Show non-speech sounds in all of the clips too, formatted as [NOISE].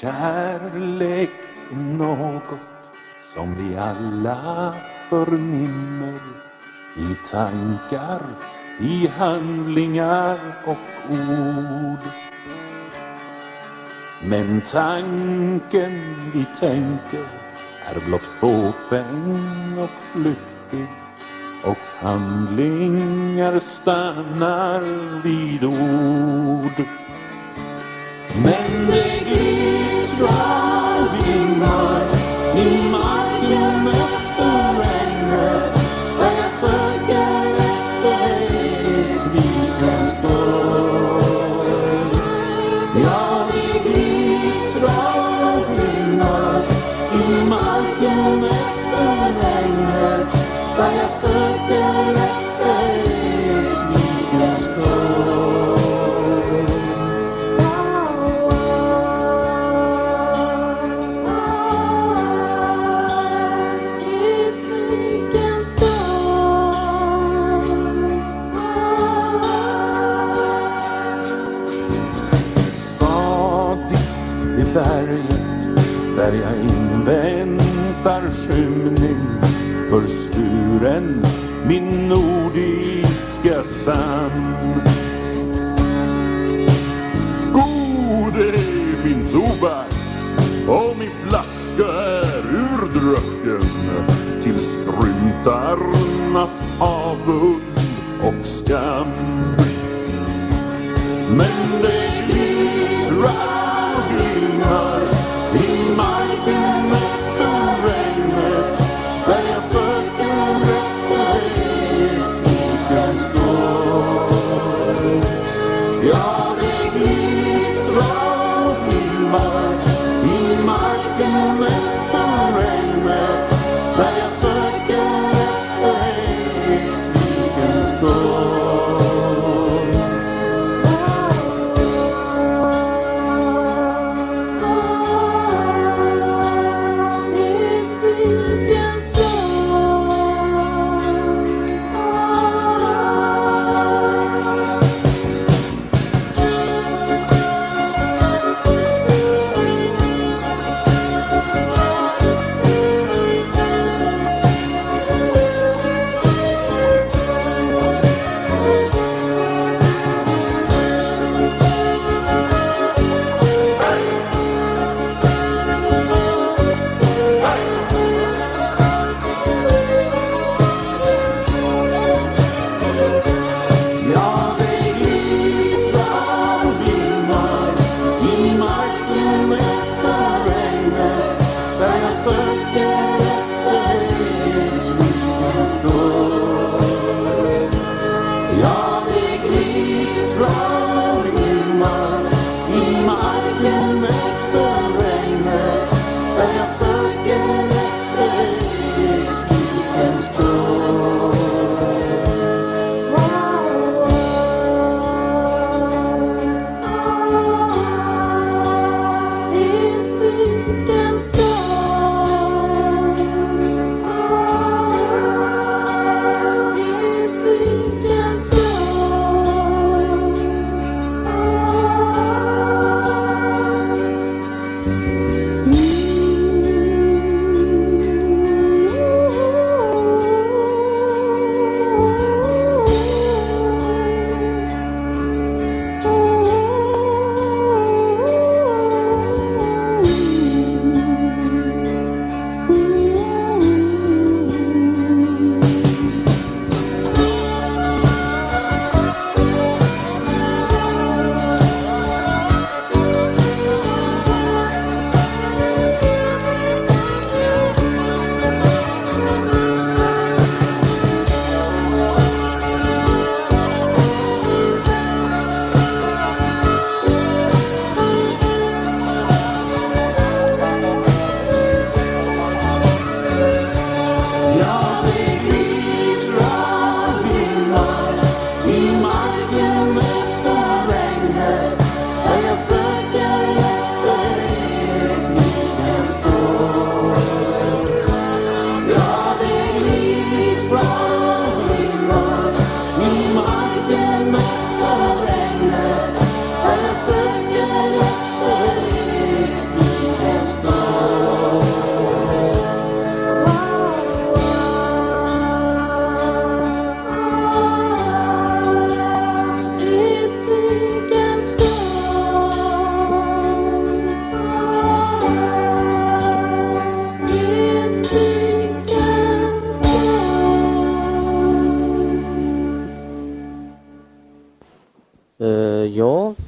Kärlek är något som vi alla förnimmer i tankar, i handlingar och ord. Men tanken vi tänker är blott fåfäng och flyktig och handlingar stannar vid ord. Men det glider strong. road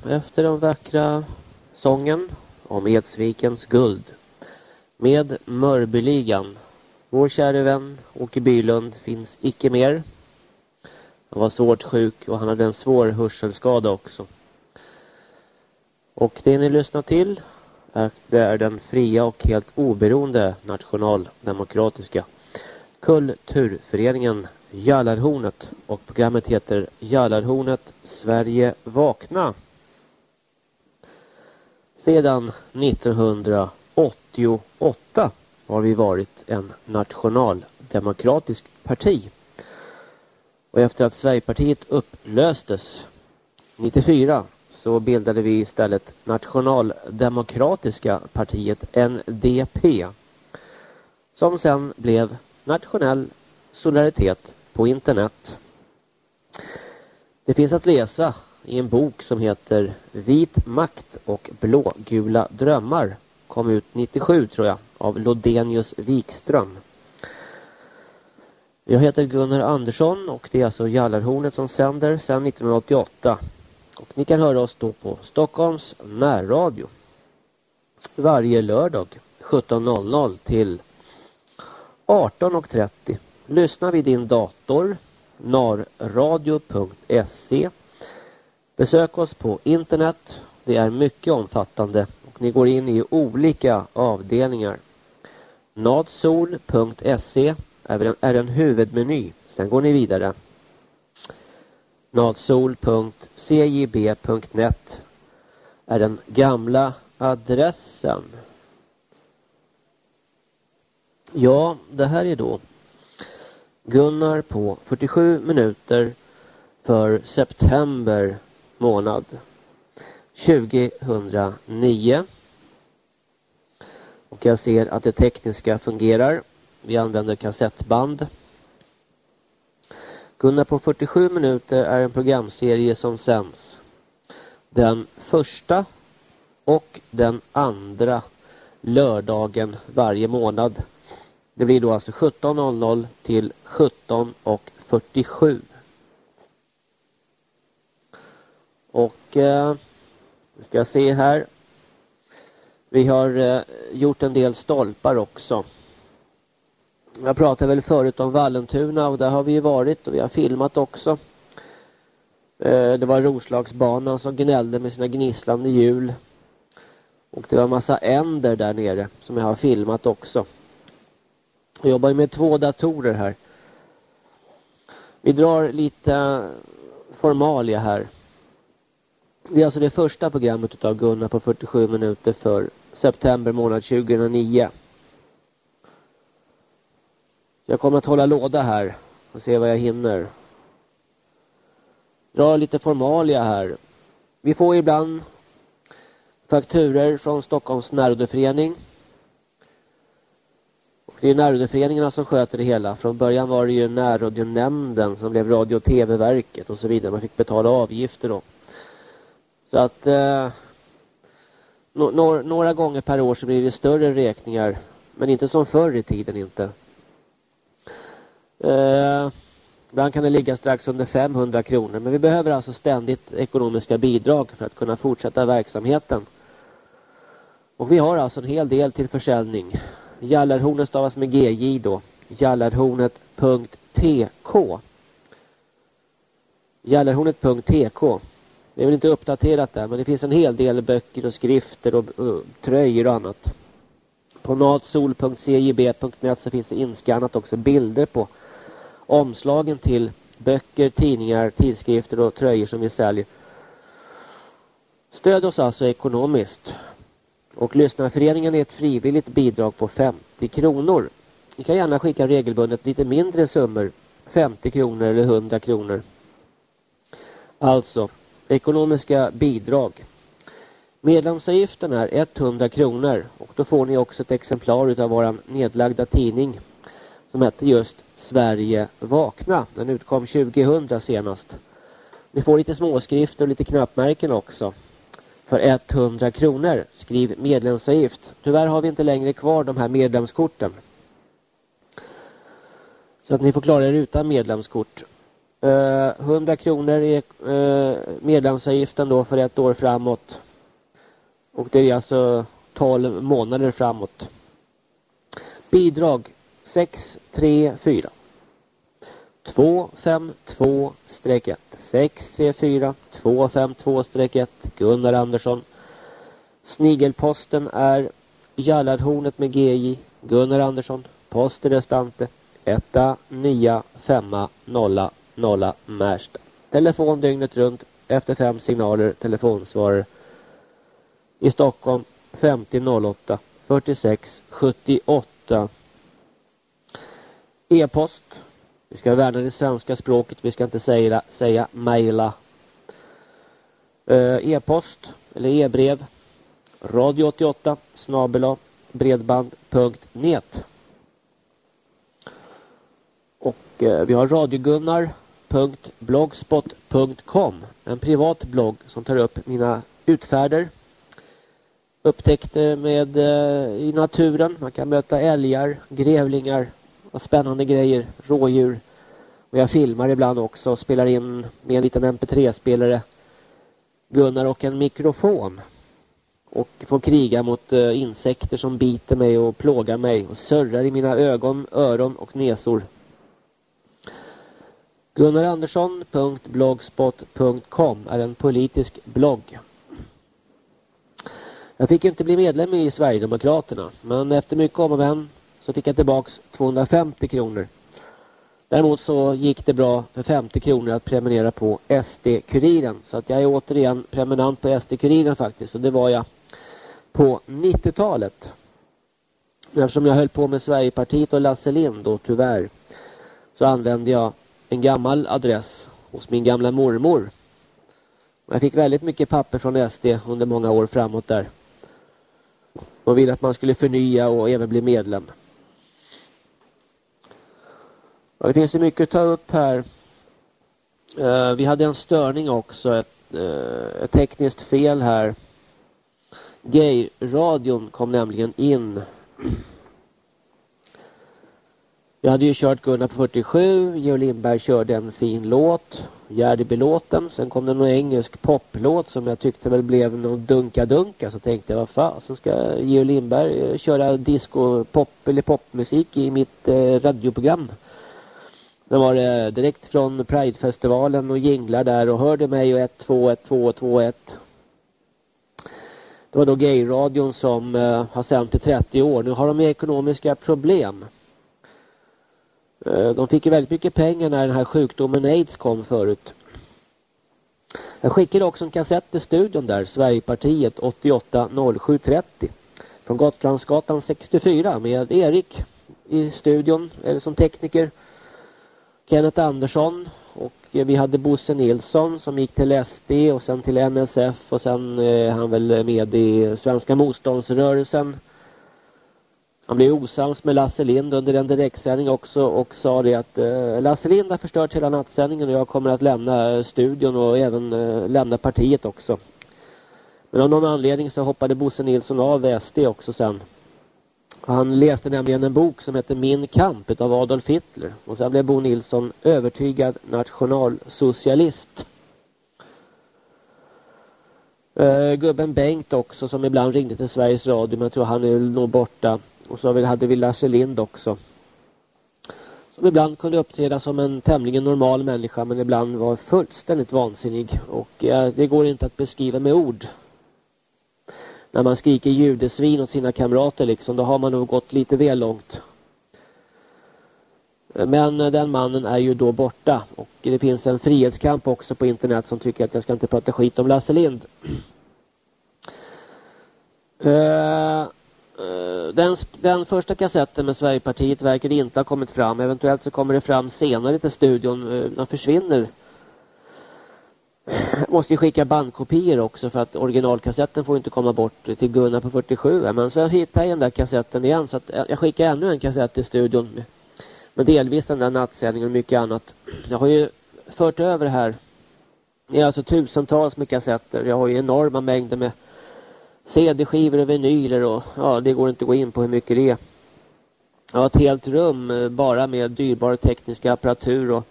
efter den vackra sången om Edsvikens guld med Mörbyligan. Vår käre vän Åke Bylund finns icke mer. Han var svårt sjuk och han hade en svår hörselskada också. Och det ni lyssnar till är, det är den fria och helt oberoende nationaldemokratiska kulturföreningen Jallarhornet och programmet heter Jallarhornet Sverige vakna. Sedan 1988 har vi varit en nationaldemokratisk parti. Och efter att Sverigepartiet upplöstes 94 så bildade vi istället Nationaldemokratiska partiet NDP. Som sen blev Nationell solidaritet på internet. Det finns att läsa i en bok som heter Vit makt och blågula drömmar. Kom ut 97 tror jag av Lodenius Wikström. Jag heter Gunnar Andersson och det är alltså Jallarhornet som sänder sedan 1988. Och ni kan höra oss då på Stockholms närradio. Varje lördag 17.00 till 18.30. Lyssna vid din dator narradio.se Besök oss på internet. Det är mycket omfattande och ni går in i olika avdelningar. nadsol.se är en huvudmeny. Sen går ni vidare. nadsol.cjb.net är den gamla adressen. Ja, det här är då Gunnar på 47 minuter för september månad 2009. Och jag ser att det tekniska fungerar. Vi använder kassettband. Gunnar på 47 minuter är en programserie som sänds den första och den andra lördagen varje månad. Det blir då alltså 17.00 till 17.47. Och eh, vi ska se här. Vi har eh, gjort en del stolpar också. Jag pratade väl förut om Vallentuna och där har vi varit och vi har filmat också. Eh, det var Roslagsbanan som gnällde med sina gnisslande hjul. Och det var en massa änder där nere som jag har filmat också. Jag jobbar med två datorer här. Vi drar lite formalia här. Det är alltså det första programmet av Gunnar på 47 minuter för september månad 2009. Jag kommer att hålla låda här och se vad jag hinner. Dra lite formalia här. Vi får ibland fakturer från Stockholms närrådeförening det är närradioföreningarna som sköter det hela. Från början var det ju närradionämnden som blev radio- och tv-verket och så vidare. Man fick betala avgifter då. Så att eh, no no några gånger per år så blir det större räkningar. Men inte som förr i tiden inte. Eh, ibland kan det ligga strax under 500 kronor. Men vi behöver alltså ständigt ekonomiska bidrag för att kunna fortsätta verksamheten. Och vi har alltså en hel del till försäljning. Jallarhornet stavas med GJ då. Jallarhornet.tk Jallarhornet.tk det är väl inte uppdaterat där men det finns en hel del böcker och skrifter och, och tröjor och annat. På natsol.cjb.net så finns det inskannat också bilder på omslagen till böcker, tidningar, tidskrifter och tröjor som vi säljer. Stöd oss alltså ekonomiskt. Och lyssnarföreningen är ett frivilligt bidrag på 50 kronor. Ni kan gärna skicka regelbundet lite mindre summor. 50 kronor eller 100 kronor. Alltså, ekonomiska bidrag. Medlemsavgiften är 100 kronor och då får ni också ett exemplar av vår nedlagda tidning som heter just Sverige vakna. Den utkom 2000 senast. Ni får lite småskrifter och lite knappmärken också för 100 kronor. Skriv medlemsavgift. Tyvärr har vi inte längre kvar de här medlemskorten. Så att ni får klara er utan medlemskort. Eh, 100 kronor är eh, medlemsavgiften då för ett år framåt. Och det är alltså 12 månader framåt. Bidrag 634 252-1 634 252-1 Gunnar Andersson. Snigelposten är Jallarhornet med GJ Gunnar Andersson Poster restante. 1 9 5 0 0 Märsta. Telefon dygnet runt efter fem signaler. Telefonsvarare i Stockholm 5008 46 78 E-post. Vi ska värna det svenska språket, vi ska inte säga, säga mejla. Eh, e-post eller e-brev. radio 88 snabela bredband.net och eh, vi har Radio-Gunnar www.blogspot.com en privat blogg som tar upp mina utfärder upptäckter med eh, i naturen. Man kan möta älgar, grävlingar och spännande grejer, rådjur. Och jag filmar ibland också och spelar in med en liten mp3-spelare Gunnar och en mikrofon. Och får kriga mot eh, insekter som biter mig och plågar mig och surrar i mina ögon, öron och näsor. Gunnarandersson.blogspot.com är en politisk blogg. Jag fick inte bli medlem i Sverigedemokraterna men efter mycket om och men så fick jag tillbaks 250 kronor. Däremot så gick det bra för 50 kronor att prenumerera på SD-kuriren. Så att jag är återigen prenumerant på SD-kuriren faktiskt. Och det var jag på 90-talet. Eftersom jag höll på med Sverigepartiet och Lasse Lind då tyvärr. Så använde jag en gammal adress hos min gamla mormor. Jag fick väldigt mycket papper från SD under många år framåt där. De ville att man skulle förnya och även bli medlem. Och det finns ju mycket att ta upp här. Uh, vi hade en störning också, ett, uh, ett tekniskt fel här. Gay-radion kom nämligen in. Jag hade ju kört Gunnar på 47, Georg Lindberg körde en fin låt, 'Gärdebylåten', Sen kom det någon engelsk poplåt som jag tyckte väl blev någon dunka-dunka. Så tänkte jag, vad fan, så ska Georg Lindberg eh, köra disco, pop eller popmusik i mitt eh, radioprogram. Sen var det direkt från Pridefestivalen och jinglar där och hörde mig och 1, 2, 1, 2, 2, 1. Det var då gayradion som eh, har sänt i 30 år. Nu har de ekonomiska problem. Eh, de fick ju väldigt mycket pengar när den här sjukdomen aids kom förut. Jag skickade också en kassett till studion där, Sverigepartiet 88 0730 från Gotlandsgatan 64 med Erik i studion, eller som tekniker. Kenneth Andersson och eh, vi hade Bosse Nilsson som gick till SD och sen till NSF och sen är han väl med i Svenska motståndsrörelsen. Han blev osams med Lasse Lind under en direktsändning också och sa det att eh, Lasse Lind har förstört hela nattsändningen och jag kommer att lämna eh, studion och även eh, lämna partiet också. Men av någon anledning så hoppade Bosse Nilsson av SD också sen. Han läste nämligen en bok som heter Min kamp av Adolf Hitler. Och sen blev Bo Nilsson övertygad nationalsocialist. Uh, gubben Bengt också som ibland ringde till Sveriges Radio men jag tror han är nog borta. Och så hade vi Lasse Lind också. Som ibland kunde uppträda som en tämligen normal människa men ibland var fullständigt vansinnig. Och uh, det går inte att beskriva med ord när man skriker judesvin åt sina kamrater liksom, då har man nog gått lite väl långt. Men den mannen är ju då borta och det finns en frihetskamp också på internet som tycker att jag ska inte prata skit om Lasse Lind. Uh, [CLEARS THROAT] Eh, den, den första kassetten med Sverigepartiet verkar inte ha kommit fram. Eventuellt så kommer det fram senare till studion. Eh, den försvinner måste ju skicka bandkopior också för att originalkassetten får inte komma bort till Gunnar på 47. Men sen hittade jag den där kassetten igen så att eh, jag skickar ännu en kassett till studion. Men delvis den där nattsändningen och mycket annat. Jag har ju fört över här. Det är alltså tusentals med kassetter. Jag har ju enorma mängder med CD-skivor och vinyler och ja, det går inte att gå in på hur mycket det är. Jag har ett helt rum eh, bara med dyrbar teknisk apparatur och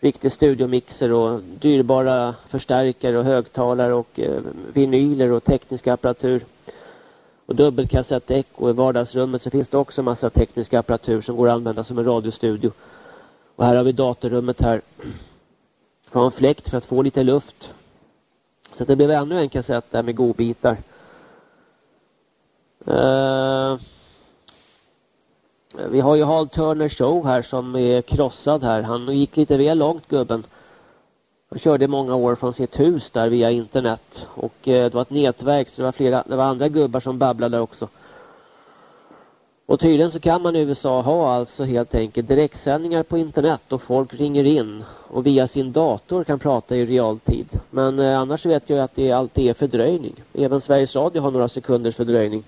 riktig studiomixer och dyrbara förstärkare och högtalare och eh, vinyler och teknisk apparatur. Och dubbelkassettdäck och i vardagsrummet så finns det också massa teknisk apparatur som går att använda som en radiostudio. Och här har vi datorrummet här. [CLEARS THROAT] Har en fläkt för att få lite luft. Så det blev ännu en kassett där med godbitar. Uh, vi har ju Hal Turner Show här som är krossad här. Han gick lite väl långt gubben. Han körde många år från sitt hus där via internet. Och eh, det var ett nätverk så det var, flera, det var andra gubbar som babblade där också. Och tydligen så kan man i USA ha alltså helt enkelt direktsändningar på internet och folk ringer in och via sin dator kan prata i realtid. Men eh, annars vet jag att det alltid är fördröjning. Även Sveriges Radio har några sekunders fördröjning.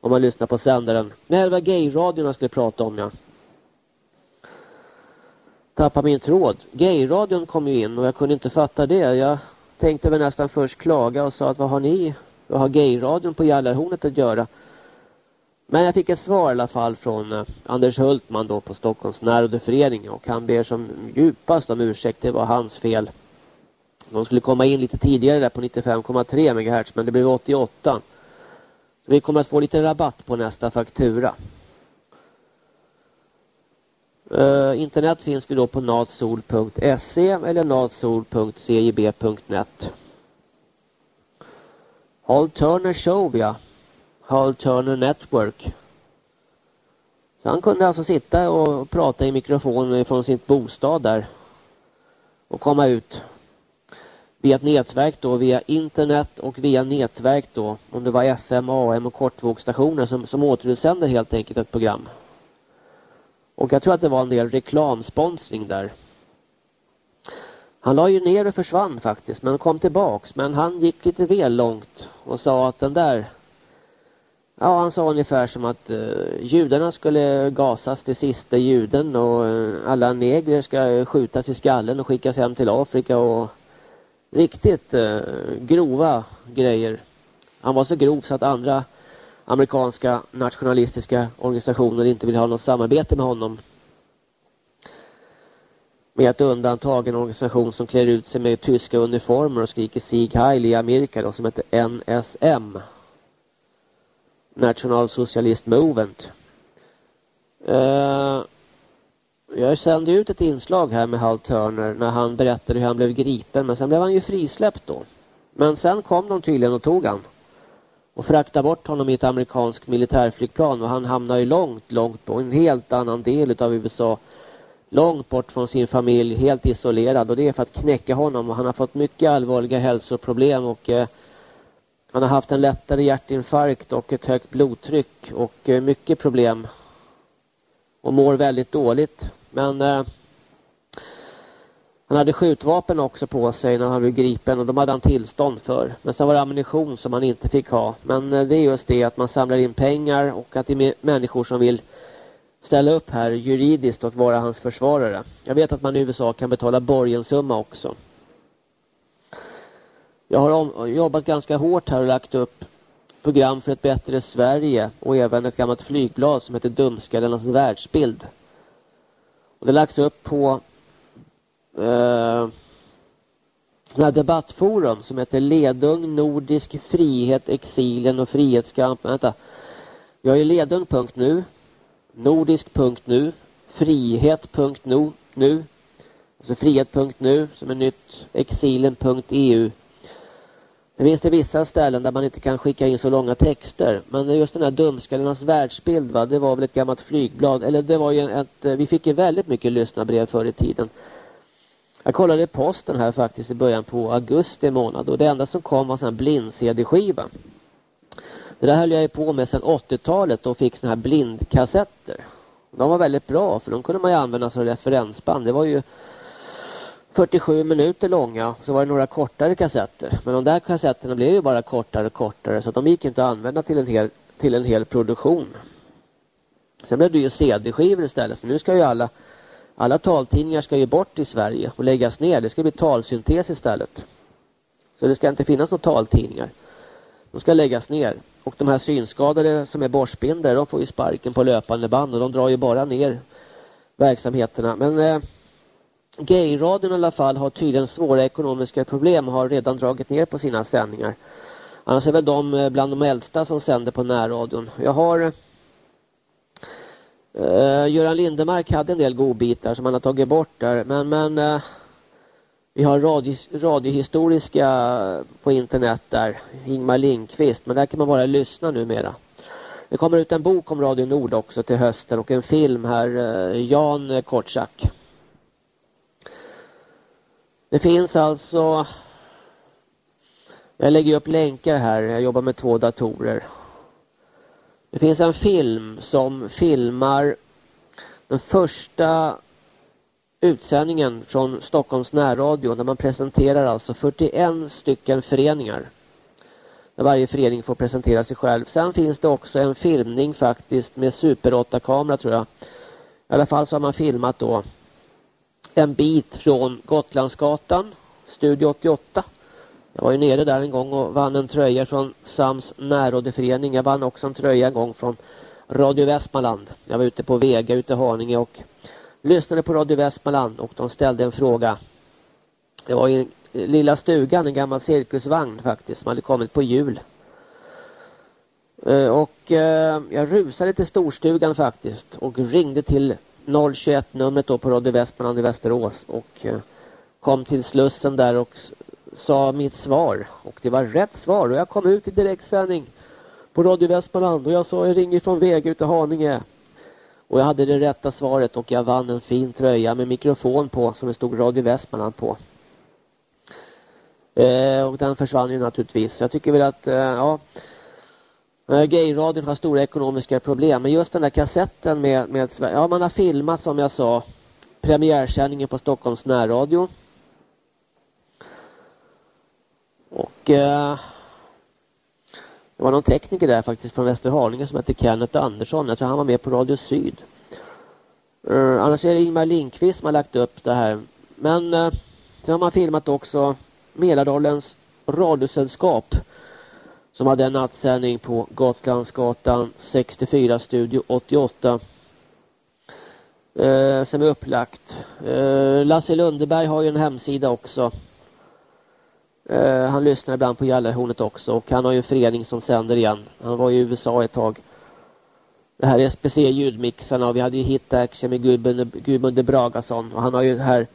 Om man lyssnar på sändaren. Nej, det var gayradion jag skulle prata om, ja. Tappa min tråd. Gayradion kom ju in och jag kunde inte fatta det. Jag tänkte väl nästan först klaga och sa att vad har ni, vad har gayradion på Jallarhornet att göra? Men jag fick ett svar i alla fall från eh, Anders Hultman då på Stockholms närrådeförening och han ber som djupast om ursäkt. Det var hans fel. De skulle komma in lite tidigare där på 95,3 MHz men det blev 88. Vi kommer att få lite rabatt på nästa faktura. Uh, internet finns vi då på natsol.se eller natsol.cjb.net. Hall Turner Show, ja. Hall Turner Network. Så han kunde alltså sitta och prata i mikrofonen från sin bostad där. Och komma ut via ett nätverk då, via internet och via nätverk då, om det var FM, AM och kortvågsstationer som, som återsänder helt enkelt ett program. Och jag tror att det var en del reklamsponsring där. Han la ju ner och försvann faktiskt, men kom tillbaks. Men han gick lite väl långt och sa att den där... Ja, han sa ungefär som att uh, judarna skulle gasas till sista juden och uh, alla negrer ska skjutas i skallen och skickas hem till Afrika och riktigt eh, grova grejer. Han var så grov så att andra amerikanska nationalistiska organisationer inte vill ha något samarbete med honom. Med ett undantag en organisation som klär ut sig med tyska uniformer och skriker Sieg Heil i Amerika då, som heter NSM. National Socialist Movement. Eh, jag sände ut ett inslag här med Hal Turner när han berättade hur han blev gripen men sen blev han ju frisläppt då. Men sen kom de tydligen och tog han och fraktade bort honom i ett amerikanskt militärflygplan och han hamnade ju långt, långt på en helt annan del av USA. Långt bort från sin familj, helt isolerad och det är för att knäcka honom och han har fått mycket allvarliga hälsoproblem och eh, han har haft en lättare hjärtinfarkt och ett högt blodtryck och eh, mycket problem och mår väldigt dåligt. Men eh, han hade skjutvapen också på sig när han blev gripen och de hade han tillstånd för. Men sen var det ammunition som man inte fick ha. Men eh, det är just det att man samlar in pengar och att det är människor som vill ställa upp här juridiskt och vara hans försvarare. Jag vet att man i USA kan betala borgensumma också. Jag har jobbat ganska hårt här och lagt upp program för ett bättre Sverige och även ett gammalt flygblad som heter Dumskallarnas världsbild. Och det lagts upp på eh, här debattforum som heter Ledung, Nordisk frihet, exilen och frihetskampen. Vänta. Jag är ledung.nu, nordisk.nu, frihet.nu, nu, alltså frihet.nu som är nytt, exilen.eu. Det finns det vissa ställen där man inte kan skicka in så långa texter. Men just den här dumskallarnas världsbild va, det var väl ett gammalt flygblad. Eller det var ju ett, eh, vi fick ju väldigt mycket lyssnarbrev förr i tiden. Jag kollade posten här faktiskt i början på augusti månad och det enda som kom var en blind-CD-skiva. Det där höll jag på med sedan 80-talet och fick såna här blindkassetter. De var väldigt bra för de kunde man ju använda som referensband. Det var ju 47 minuter långa så var det några kortare kassetter. Men de där kassetterna blev ju bara kortare och kortare så de gick inte att använda till en hel, till en hel produktion. Sen blev det ju CD-skivor istället så nu ska ju alla alla taltidningar ska ju bort i Sverige och läggas ner. Det ska bli talsyntes istället. Så det ska inte finnas några taltidningar. De ska läggas ner. Och de här synskadade som är borstbindare, de får ju sparken på löpande band och de drar ju bara ner verksamheterna. Men eh, Gayradion i alla fall har tydligen svåra ekonomiska problem och har redan dragit ner på sina sändningar. Annars är väl de eh, bland de äldsta som sänder på närradion. Jag har Uh, Göran Lindemark hade en del godbitar som han har tagit bort där. Men, men uh, vi har radio, radiohistoriska på internet där. Ingmar Lindqvist. Men där kan man bara lyssna numera. Det kommer ut en bok om Radio Nord också till hösten och en film här. Uh, Jan Kortsack. Det finns alltså... Jag lägger upp länkar här. Jag jobbar med två datorer. Det finns en film som filmar den första utsändningen från Stockholms närradio där man presenterar alltså 41 stycken föreningar. Där varje förening får presentera sig själv. Sen finns det också en filmning faktiskt med Super 8-kamera tror jag. I alla fall så har man filmat då en bit från Gotlandsgatan, Studio 88. Jag var ju nere där en gång och vann en tröja från Sams närradioförening. Jag vann också en tröja en gång från Radio Västmanland. Jag var ute på Vega ute i Haninge och lyssnade på Radio Västmanland och de ställde en fråga. Det var i lilla stugan, en gammal cirkusvagn faktiskt, som hade kommit på jul. Eh, och eh, jag rusade till storstugan faktiskt och ringde till 021 numret då på Radio Västmanland i Västerås och eh, kom till Slussen där och sa mitt svar. Och det var rätt svar och jag kom ut i direktsändning på Radio Västmanland och jag sa jag ringer från väg ute i Haninge. Och jag hade det rätta svaret och jag vann en fin tröja med mikrofon på som det stod Radio Västmanland på. Eh, och den försvann ju naturligtvis. Jag tycker väl att, eh, ja, gayradion har stora ekonomiska problem. Men just den där kassetten med, med ja man har filmat som jag sa premiärsändningen på Stockholms närradio. Och eh, det var någon tekniker där faktiskt från Västerhaninge som hette Kenneth Andersson. Jag tror han var med på Radio Syd. Eh, annars är det Ingmar Lindqvist som har lagt upp det här. Men eh, sen har man filmat också Mälardalens radiosällskap som hade en nattsändning på Gotlandsgatan 64 studio 88 Eh, som är upplagt. Eh, Lasse Lundeberg har ju en hemsida också Eh, han lyssnar ibland på Jallarhornet också och han har ju en förening som sänder igen. Han var i USA ett tag. Det här är SPC ljudmixarna och vi hade ju Hit Action med Gudmund Bragason och han har ju den här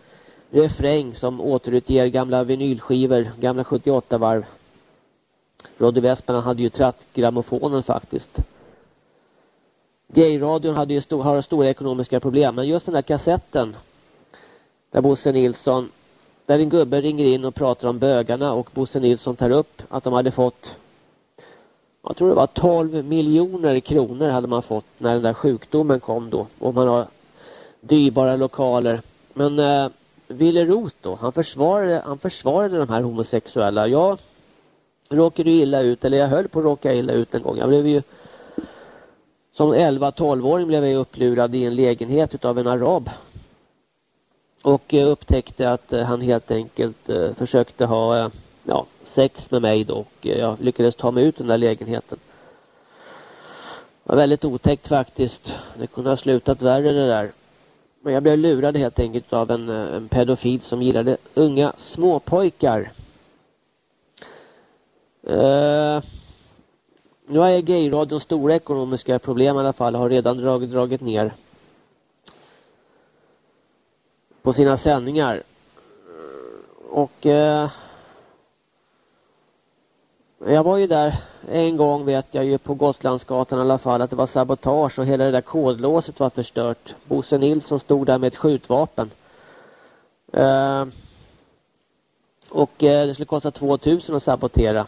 refräng som återutger gamla vinylskivor, gamla 78 varv. Radio Västmanland hade ju trattgrammofonen faktiskt. Gayradion hade ju st har stora ekonomiska problem men just den här kassetten där Bosse Nilsson där en gubbe ringer in och pratar om bögarna och Bosse Nilsson tar upp att de hade fått jag tror det var 12 miljoner kronor hade man fått när den där sjukdomen kom då. Och man har dyrbara lokaler. Men eh, Wille Roth då, han försvarade, han försvarade de här homosexuella. Jag råkade illa ut, eller jag höll på att råka illa ut en gång. Jag blev ju som 11-12-åring blev jag upplurad i en lägenhet utav en arab och eh, upptäckte att eh, han helt enkelt eh, försökte ha ja, sex med mig då. Och jag lyckades ta mig ut den där lägenheten. Det var väldigt otäckt faktiskt. Det kunde ha slutat värre det där. Men jag blev lurad helt enkelt av en, en pedofil som gillade unga småpojkar. Uh, nu har gayradion stora ekonomiska problem i alla fall. Har redan dragit, dragit ner på sina sändningar. Och uh, jag var ju där en gång vet jag ju på Gotlandsgatan i alla fall att det var sabotage och hela det där kodlåset var förstört. Bosse Nilsson stod där med ett skjutvapen. Uh, och det skulle kosta 2000 att sabotera.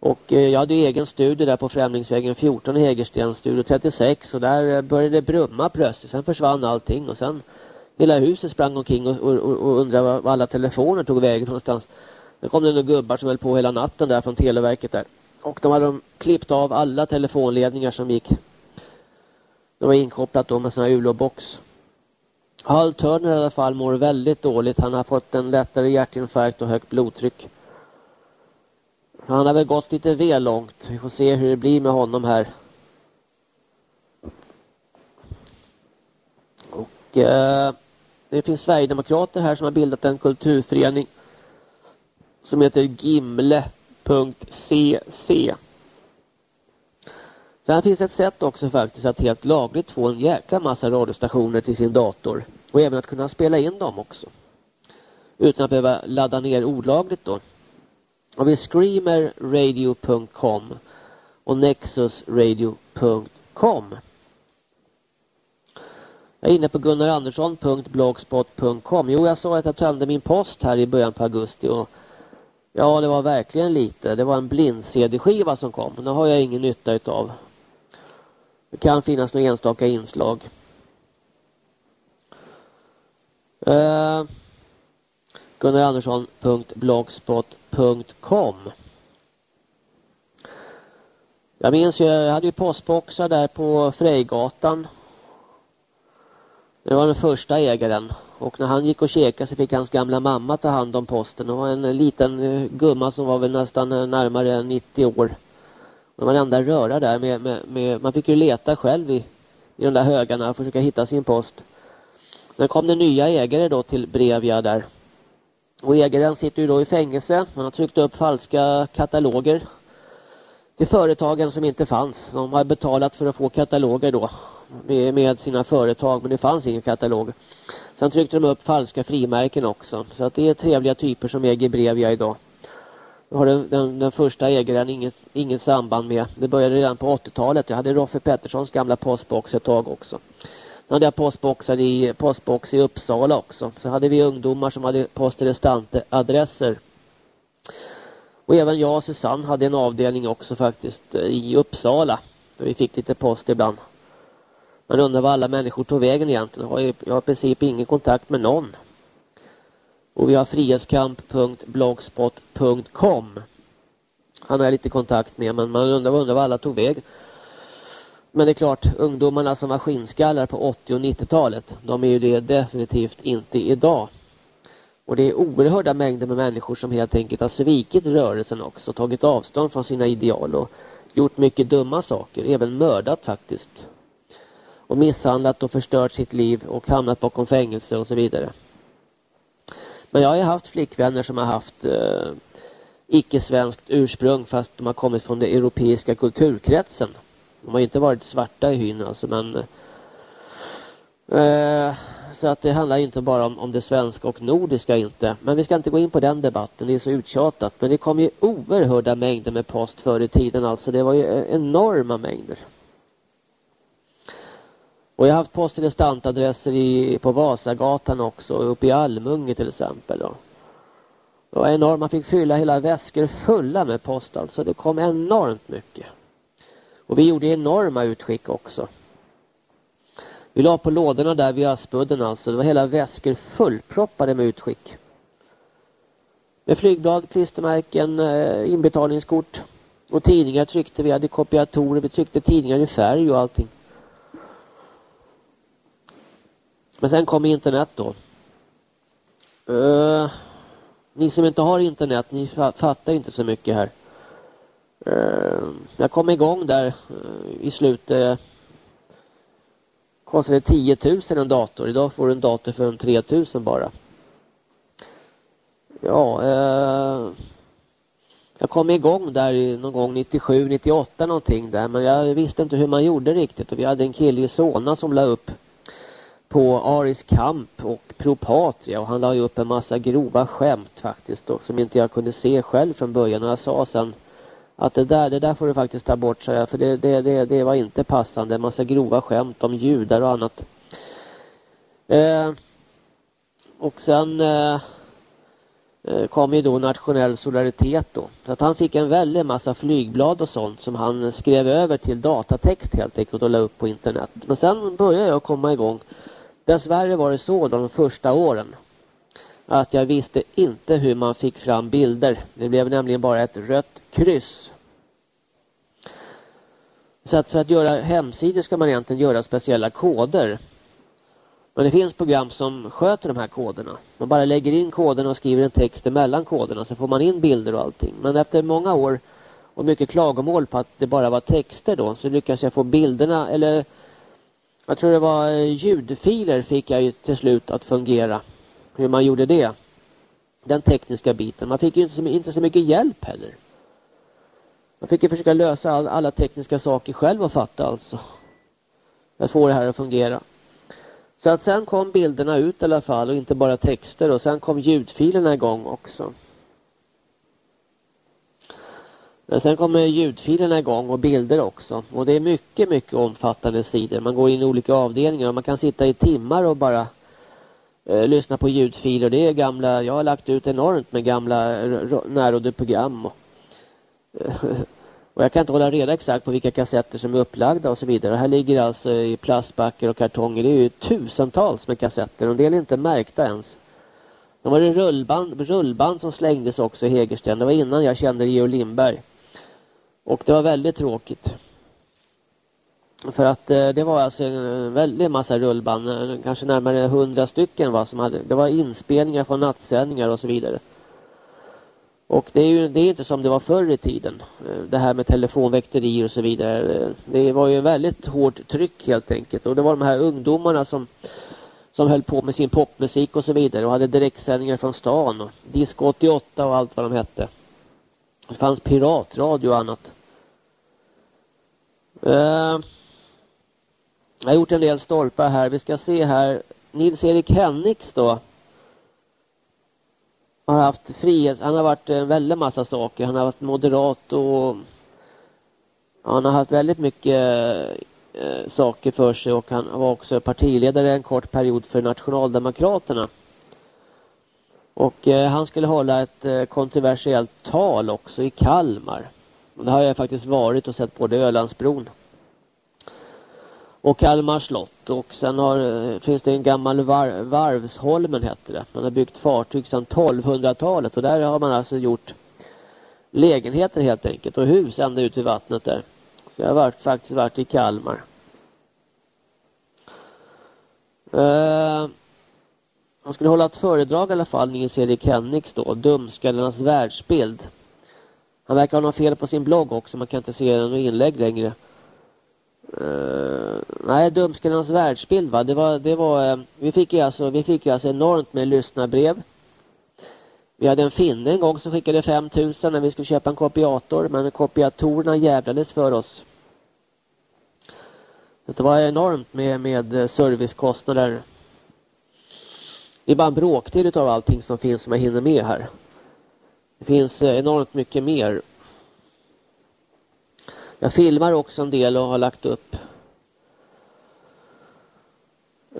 Och eh, jag hade egen studio där på Främlingsvägen 14 i Hägersten, studio 36 och där eh, började det brumma plötsligt. Sen försvann allting och sen Hela huset sprang omkring och, och, och undrade var alla telefoner tog vägen någonstans. Det kom det några gubbar som höll på hela natten där från Televerket där. Och de hade de klippt av alla telefonledningar som gick. Det var inkopplat då med sån här ULO-box. Hal Turner i alla fall mår väldigt dåligt. Han har fått en lättare hjärtinfarkt och högt blodtryck. Han har väl gått lite väl långt. Vi får se hur det blir med honom här. Och... Eh, Det finns Sverigedemokrater här som har bildat en kulturförening som heter gimle.cc. Sen finns ett sätt också faktiskt att helt lagligt få en jäkla massa radiostationer till sin dator. Och även att kunna spela in dem också. Utan att behöva ladda ner olagligt då. Och vi screamerradio.com och nexusradio.com. Jag är inne på gunnarandersson.blogspot.com. Jo, jag sa att jag tömde min post här i början på augusti och ja, det var verkligen lite. Det var en blind CD-skiva som kom. Den har jag ingen nytta utav. Det kan finnas några enstaka inslag. Eh, uh, gunnarandersson.blogspot.com jag minns ju, jag hade ju postboxar där på Frejgatan. Det var den första ägaren. Och när han gick och käkade så fick hans gamla mamma ta hand om posten. Det var en liten eh, gumma som var väl nästan eh, närmare 90 år. Det var en enda röra där med, med, med, man fick ju leta själv i, i de där högarna och försöka hitta sin post. Sen kom det nya ägare då till Brevia där. Och ägaren sitter ju då i fängelse. Man har tryckt upp falska kataloger till företagen som inte fanns. De har betalat för att få kataloger då med, sina företag men det fanns ingen katalog. Sen tryckte de upp falska frimärken också. Så att det är trevliga typer som äger Brevia idag. Då har den, den, den, första ägaren inget, inget samband med. Det började redan på 80-talet. Jag hade Roffe Petterssons gamla postbox ett tag också. Sen hade jag postboxar i, postbox i Uppsala också. Så hade vi ungdomar som hade adresser. Och även jag och Susanne hade en avdelning också faktiskt eh, i Uppsala. Där vi fick lite post ibland. Man undrar var alla människor tog vägen egentligen. Jag har, ju, jag har i princip ingen kontakt med någon. Och vi har frihetskamp.blogspot.com. Han har jag lite kontakt med men man undrar, undrar var alla tog vägen. Men det är klart, ungdomarna som var skinnskallar på 80- och 90-talet, de är ju det definitivt inte idag. Och det är oerhörda mängder med människor som helt enkelt har svikit rörelsen också, tagit avstånd från sina ideal och gjort mycket dumma saker, även mördat faktiskt. Och misshandlat och förstört sitt liv och hamnat bakom fängelse och så vidare. Men jag har ju haft flickvänner som har haft eh, icke-svenskt ursprung fast de har kommit från den europeiska kulturkretsen. De har inte varit svarta i hyn alltså men eh, så att det handlar inte bara om, om det svenska och nordiska inte. Men vi ska inte gå in på den debatten, det är så uttjatat. Men det kom ju oerhörda mängder med post förr i tiden alltså. Det var ju eh, enorma mängder. Och jag har haft post och stantadresser i, på Vasagatan också, uppe i Almunge till exempel. Då. Det var enormt, man fick fylla hela väskor fulla med post alltså. Det kom enormt mycket. Och vi gjorde enorma utskick också. Vi la på lådorna där vid Aspudden alltså. Det var hela väskor fullproppade med utskick. Med flygblad, klistermärken, eh, inbetalningskort och tidningar tryckte vi. hade kopiatorer, vi tryckte tidningar i färg och allting. Men sen kom internet då. Uh, ni som inte har internet, ni fattar inte så mycket här. Eh, jag kom igång där eh, i slutet. Eh, Kostade 10 000 en dator. Idag får du en dator för 3 000 bara. Ja, jag kom igång där någon gång 97, 98 någonting där. Men jag visste inte hur man gjorde riktigt. Och vi hade en kille i Solna som la upp på Aris Kamp och Propatria och han la ju upp en massa grova skämt faktiskt då, som inte jag kunde se själv från början och jag sa sen att det där, det där får du faktiskt ta bort så jag, för det, det, det, det var inte passande, en massa grova skämt om judar och annat. Eh, och sen eh, eh, kom ju då nationell solidaritet då. Så att han fick en väldig massa flygblad och sånt som han skrev över till datatext helt enkelt och la upp på internet. Men sen började jag komma igång Dessvärre var det så de första åren att jag visste inte hur man fick fram bilder. Det blev nämligen bara ett rött kryss. Så att för att göra hemsidor ska man egentligen göra speciella koder. Men det finns program som sköter de här koderna. Man bara lägger in koderna och skriver en text emellan koderna så får man in bilder och allting. Men efter många år och mycket klagomål på att det bara var texter då så lyckas jag få bilderna eller Jag tror det var ljudfiler fick jag ju till slut att fungera. Hur man gjorde det. Den tekniska biten. Man fick ju inte så, inte så mycket hjälp heller. Man fick ju försöka lösa all, alla tekniska saker själv och fatta alltså. För att få det här att fungera. Så att sen kom bilderna ut i alla fall och inte bara texter och sen kom ljudfilerna igång också. Men sen kommer eh, ljudfilerna igång och bilder också. Och det är mycket, mycket omfattande sidor. Man går in i olika avdelningar och man kan sitta i timmar och bara eh, lyssna på ljudfiler. Det är gamla, jag har lagt ut enormt med gamla närradioprogram. Och, [LAUGHS] och jag kan inte hålla reda exakt på vilka kassetter som är upplagda och så vidare. Här ligger alltså i plastbackar och kartonger. Det är ju tusentals med kassetter en del är inte märkta ens. Det var det rullband, rullband som slängdes också i Hägersten. Det var innan jag kände Georg Lindberg. Och det var väldigt tråkigt. För att eh, det var alltså en eh, väldig massa rullband, eh, kanske närmare hundra stycken va, som hade, det var inspelningar från nattsändningar och så vidare. Och det är ju det är inte som det var förr i tiden. Eh, det här med telefonväkterier och så vidare. Det var ju väldigt hårt tryck helt enkelt. Och det var de här ungdomarna som, som höll på med sin popmusik och så vidare. Och hade direktsändningar från stan. Och Disco 88 och allt vad de hette. Det fanns piratradio och annat. Uh, jag har gjort en del stolpar här. Vi ska se här. Nils-Erik Hennix då. Har haft frihet. Han har varit en väldig massa saker. Han har varit moderat och han har haft väldigt mycket eh, saker för sig och han var också partiledare en kort period för Nationaldemokraterna. Och eh, han skulle hålla ett eh, kontroversiellt tal också i Kalmar. Och det har jag faktiskt varit och sett både Ölandsbron och Kalmar slott. Och sen har, eh, finns det en gammal var, Varvsholmen hette det. Man har byggt fartyg sedan 1200-talet och där har man alltså gjort lägenheter helt enkelt och hus ända ut i vattnet där. Så jag har varit, faktiskt varit i Kalmar. Eh, uh, han skulle hålla ett föredrag i alla fall, Nils-Erik Hennix då, Dumskallarnas världsbild. Han verkar ha något fel på sin blogg också, man kan inte se några inlägg längre. Uh, nej, Dumskarnas världsbild va, det var, det var, uh, vi fick ju alltså, vi fick ju alltså enormt med lyssnarbrev. Vi hade en finne en gång som skickade 5000 när vi skulle köpa en kopiator, men kopiatorerna jävlades för oss. Det var enormt med, med eh, servicekostnader. Det är bara en bråkdel av allting som finns som jag hinner med här. Det finns enormt mycket mer. Jag filmar också en del och har lagt upp.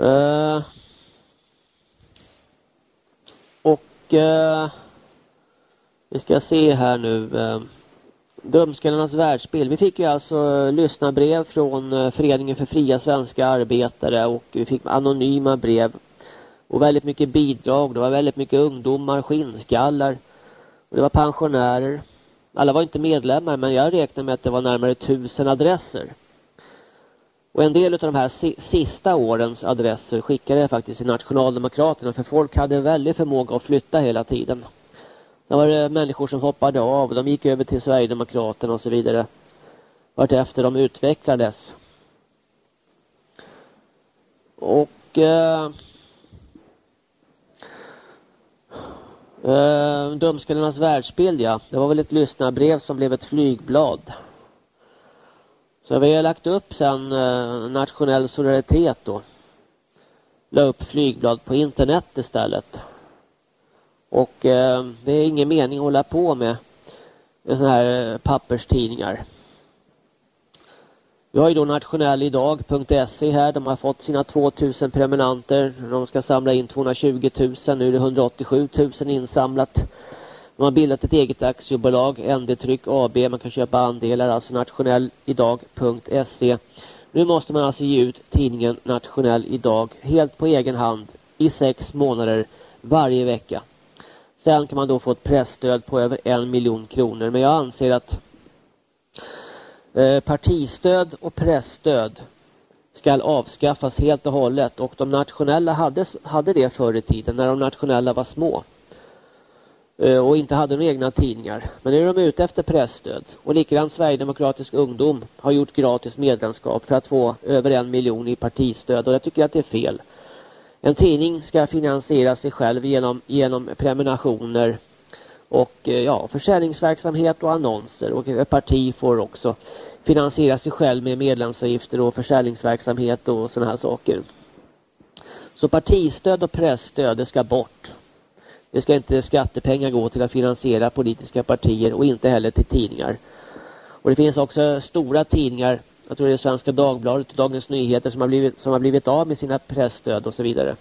Uh, och uh, vi ska se här nu. Uh, Dumskallarnas världsbild. Vi fick ju alltså lyssnarbrev från Föreningen för fria svenska arbetare och vi fick anonyma brev och väldigt mycket bidrag. Det var väldigt mycket ungdomar, skinnskallar. Och det var pensionärer. Alla var inte medlemmar men jag räknar med att det var närmare tusen adresser. Och en del av de här sista årens adresser skickade jag faktiskt till Nationaldemokraterna för folk hade en väldig förmåga att flytta hela tiden. Det var det människor som hoppade av och de gick över till Sverigedemokraterna och så vidare. Vart efter de utvecklades. Och eh, Eh, uh, Dumskallarnas världsbild, ja. Det var väl ett lyssnarbrev som blev ett flygblad. Så vi har lagt upp sen uh, Nationell solidaritet då. La upp flygblad på internet istället. Och uh, det är ingen mening att hålla på med sådana här papperstidningar. Vi har ju då nationellidag.se här. De har fått sina 2000 prenumeranter. De ska samla in 220 000. Nu är det 187 000 insamlat. De har bildat ett eget aktiebolag, ND-tryck AB. Man kan köpa andelar, alltså nationellidag.se. Nu måste man alltså ge ut tidningen Nationell idag helt på egen hand i sex månader varje vecka. Sen kan man då få ett pressstöd på över en miljon kronor. Men jag anser att Eh, partistöd och pressstöd ska avskaffas helt och hållet och de nationella hade, hade det förr i tiden när de nationella var små. Eh, och inte hade några egna tidningar. Men nu är de ute efter pressstöd. Och likadant Sverigedemokratisk ungdom har gjort gratis medlemskap för att få över en miljon i partistöd. Och jag tycker att det är fel. En tidning ska finansiera sig själv genom, genom prenumerationer och eh, ja, försäljningsverksamhet och annonser. Och ett parti får också finansiera sig själv med medlemsavgifter och försäljningsverksamhet och sådana här saker. Så partistöd och pressstöd det ska bort. Det ska inte skattepengar gå till att finansiera politiska partier och inte heller till tidningar. Och det finns också stora tidningar, jag tror det är Svenska Dagbladet och Dagens Nyheter som har blivit, som har blivit av med sina pressstöd och så vidare.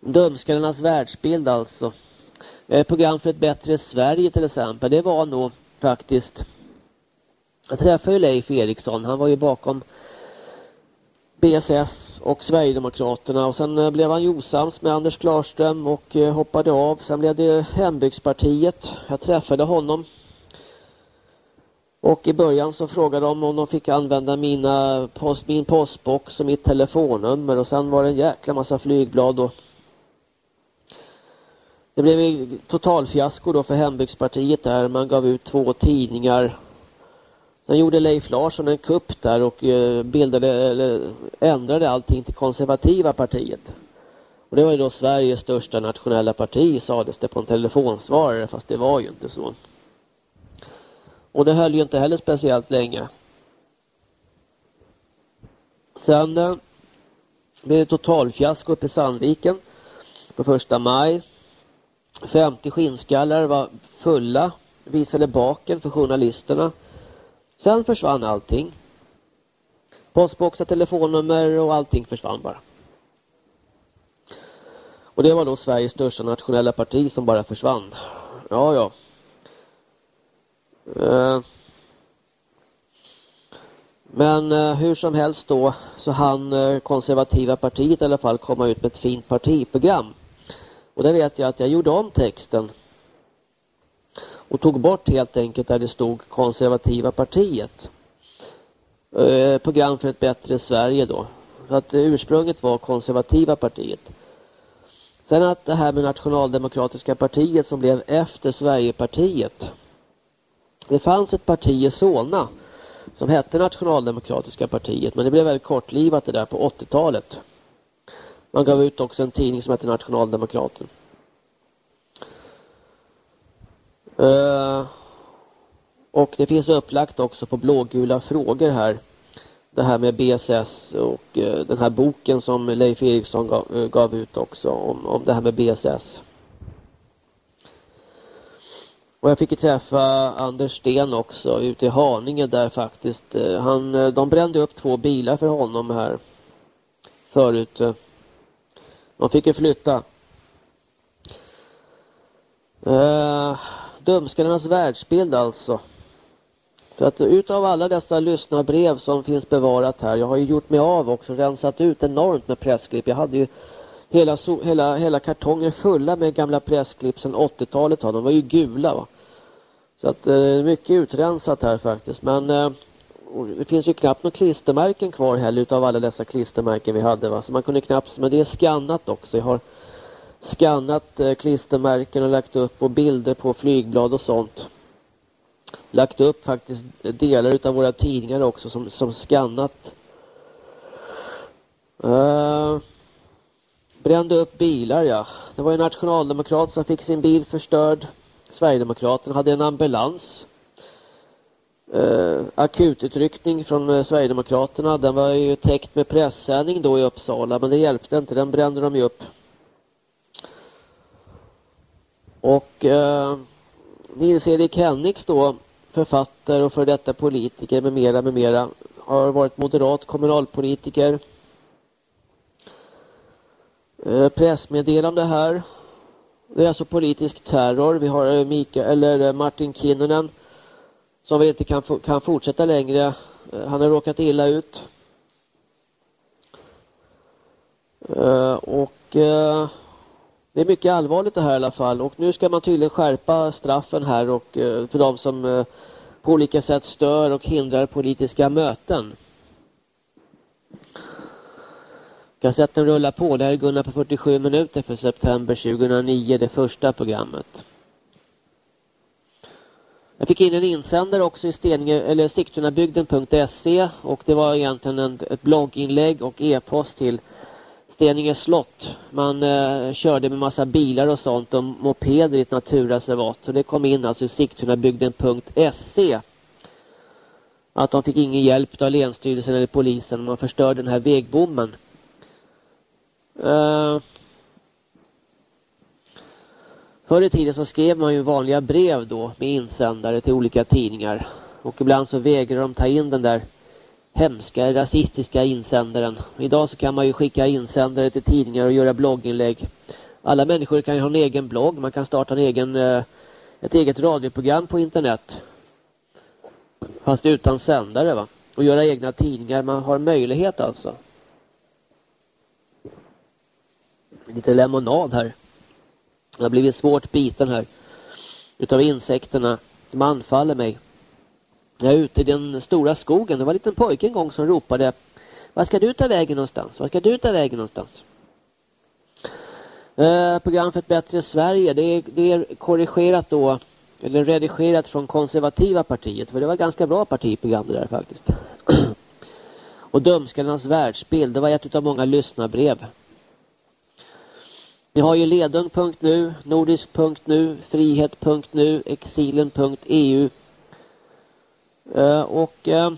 Dumskallarnas världsbild alltså. Eh, program för ett bättre Sverige till exempel, det var nog faktiskt... Jag träffade ju Leif Eriksson, han var ju bakom BSS och Sverigedemokraterna och sen eh, blev han ju osams med Anders Klarström och eh, hoppade av. Sen blev det Hembygdspartiet. Jag träffade honom. Och i början så frågade de om de fick använda mina post, min postbox och mitt telefonnummer och sen var det en jäkla massa flygblad och det blev totalfiasko då för Hembygdspartiet där. Man gav ut två tidningar Sen gjorde Leif Larsson en kupp där och eh, bildade, eller ändrade allting till konservativa partiet. Och det var ju då Sveriges största nationella parti sades det på en telefonsvarare fast det var ju inte så. Och det höll ju inte heller speciellt länge. Sen eh, blev det totalfiasko uppe i Sandviken på första maj. 50 skinnskallar var fulla, visade baken för journalisterna. Sen försvann allting. Postboxar, telefonnummer och allting försvann bara. Och det var då Sveriges största nationella parti som bara försvann. Ja, ja. Eh. Men eh, hur som helst då så han eh, konservativa partiet i alla fall komma ut med ett fint partiprogram. Och där vet jag att jag gjorde om texten och tog bort helt enkelt där det stod konservativa partiet. Eh, program för ett bättre Sverige då. Så att ursprunget var konservativa partiet. Sen att det här med nationaldemokratiska partiet som blev efter Sverigepartiet. Det fanns ett parti i Solna som hette nationaldemokratiska partiet men det blev väldigt kortlivat det där på 80-talet. Man gav ut också en tidning som hette Nationaldemokraten. Eh, och det finns upplagt också på blågula frågor här. Det här med BSS och eh, den här boken som Leif Eriksson gav, eh, gav ut också om, om det här med BSS. Och jag fick ju träffa Anders Sten också ute i Haninge där faktiskt. Han, de brände upp två bilar för honom här förut. De fick ju flytta. Eh, uh, Dumskallarnas världsbild alltså. För att utav alla dessa lyssnarbrev som finns bevarat här, jag har ju gjort mig av också, rensat ut enormt med pressklipp. Jag hade ju hela, hela, hela kartonger fulla med gamla pressklipp sedan 80-talet. De var ju gula va. Så att eh, mycket utrensat här faktiskt. Men eh, det finns ju knappt några klistermärken kvar heller utav alla dessa klistermärken vi hade va. Så man kunde knappt, men det är skannat också. Jag har skannat eh, klistermärken och lagt upp och bilder på flygblad och sånt. Lagt upp faktiskt delar utav våra tidningar också som, som skannat. Uh, brände upp bilar ja. Det var en nationaldemokrat som fick sin bil förstörd. Sverigedemokraterna hade en ambulans eh, akututryckning från eh, Sverigedemokraterna. Den var ju täckt med pressändning då i Uppsala men det hjälpte inte. Den brände de ju upp. Och eh, Nils-Erik Henriks då, författare och för detta politiker med mera, med mera, har varit moderat kommunalpolitiker. Eh, pressmeddelande här. Det är alltså politisk terror. Vi har eh, Mika, eller eh, Martin Kinnunen som väl inte kan, kan fortsätta längre. Eh, han har råkat illa ut. Eh, och eh, det är mycket allvarligt det här i alla fall och nu ska man tydligen skärpa straffen här och för de som på olika sätt stör och hindrar politiska möten. Kassetten rullar på. Det här är Gunnar på 47 minuter för september 2009, det första programmet. Jag fick in en insändare också i Steninge, eller sigtunabygden.se och det var egentligen en, ett blogginlägg och e-post till Steninge slott. Man eh, körde med massa bilar och sånt och mopeder i ett naturreservat. Så det kom in alltså i sigtunabygden.se. Att de fick ingen hjälp av Länsstyrelsen eller polisen. Man förstörde den här vägbommen. Eh, Förr i tiden så skrev man ju vanliga brev då med insändare till olika tidningar. Och ibland så vägrar de ta in den där hemska rasistiska insändaren. Idag så kan man ju skicka insändare till tidningar och göra blogginlägg. Alla människor kan ju ha en egen blogg. Man kan starta en egen, eh, ett eget radioprogram på internet. Fast utan sändare va. Och göra egna tidningar. Man har möjlighet alltså. Lite lemonad här. Jag har blivit svårt biten här. Utav insekterna de anfaller mig. Jag är ute i den stora skogen. Det var en liten pojke en gång som ropade. Var ska du ta vägen någonstans? Var ska du ta vägen någonstans? Eh, program för ett bättre Sverige. Det är, det är korrigerat då. Eller redigerat från konservativa partiet. För det var ganska bra partiprogram det där faktiskt. [CLEARS THROAT] Och Dumskallarnas världsbild. Det var ett av många lyssnarbrev. Vi har ju ledung.nu, nordisk.nu, frihet.nu, exilen.eu eh, och eh,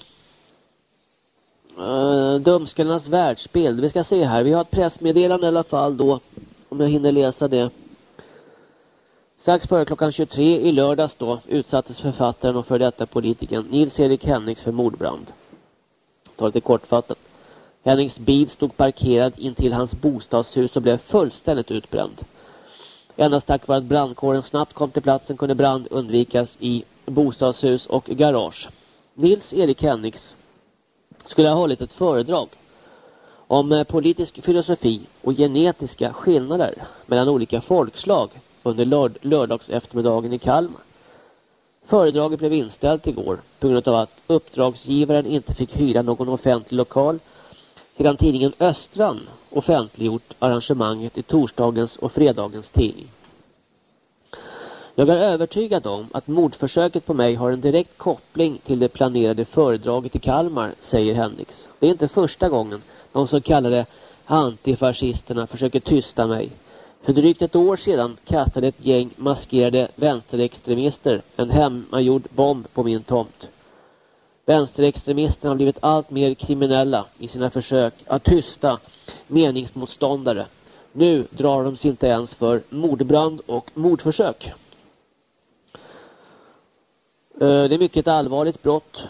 eh, uh, Dumskallarnas världsbild. Vi ska se här. Vi har ett pressmeddelande i alla fall då. Om jag hinner läsa det. Strax före klockan 23 i lördags då utsattes författaren och för detta politikern Nils-Erik Hennings för mordbrand. Ta lite kortfattat. Hennings bil stod parkerad intill hans bostadshus och blev fullständigt utbränd. Endast tack vare att brandkåren snabbt kom till platsen kunde brand undvikas i bostadshus och garage. Nils Erik Hennings skulle ha hållit ett föredrag om eh, politisk filosofi och genetiska skillnader mellan olika folkslag under lörd lördags eftermiddagen i Kalmar. Föredraget blev inställt igår på grund av att uppdragsgivaren inte fick hyra någon offentlig lokal sedan tidningen Östran offentliggjort arrangemanget i torsdagens och fredagens tidning. Jag är övertygad om att mordförsöket på mig har en direkt koppling till det planerade föredraget i Kalmar, säger Henriks. Det är inte första gången de så kallade antifascisterna försöker tysta mig. För drygt ett år sedan kastade ett gäng maskerade vänsterextremister en hemmagjord bomb på min tomt. Vänsterextremisterna har blivit allt mer kriminella i sina försök att tysta meningsmotståndare. Nu drar de sig inte ens för mordbrand och mordförsök. Eh, det är mycket allvarligt brott.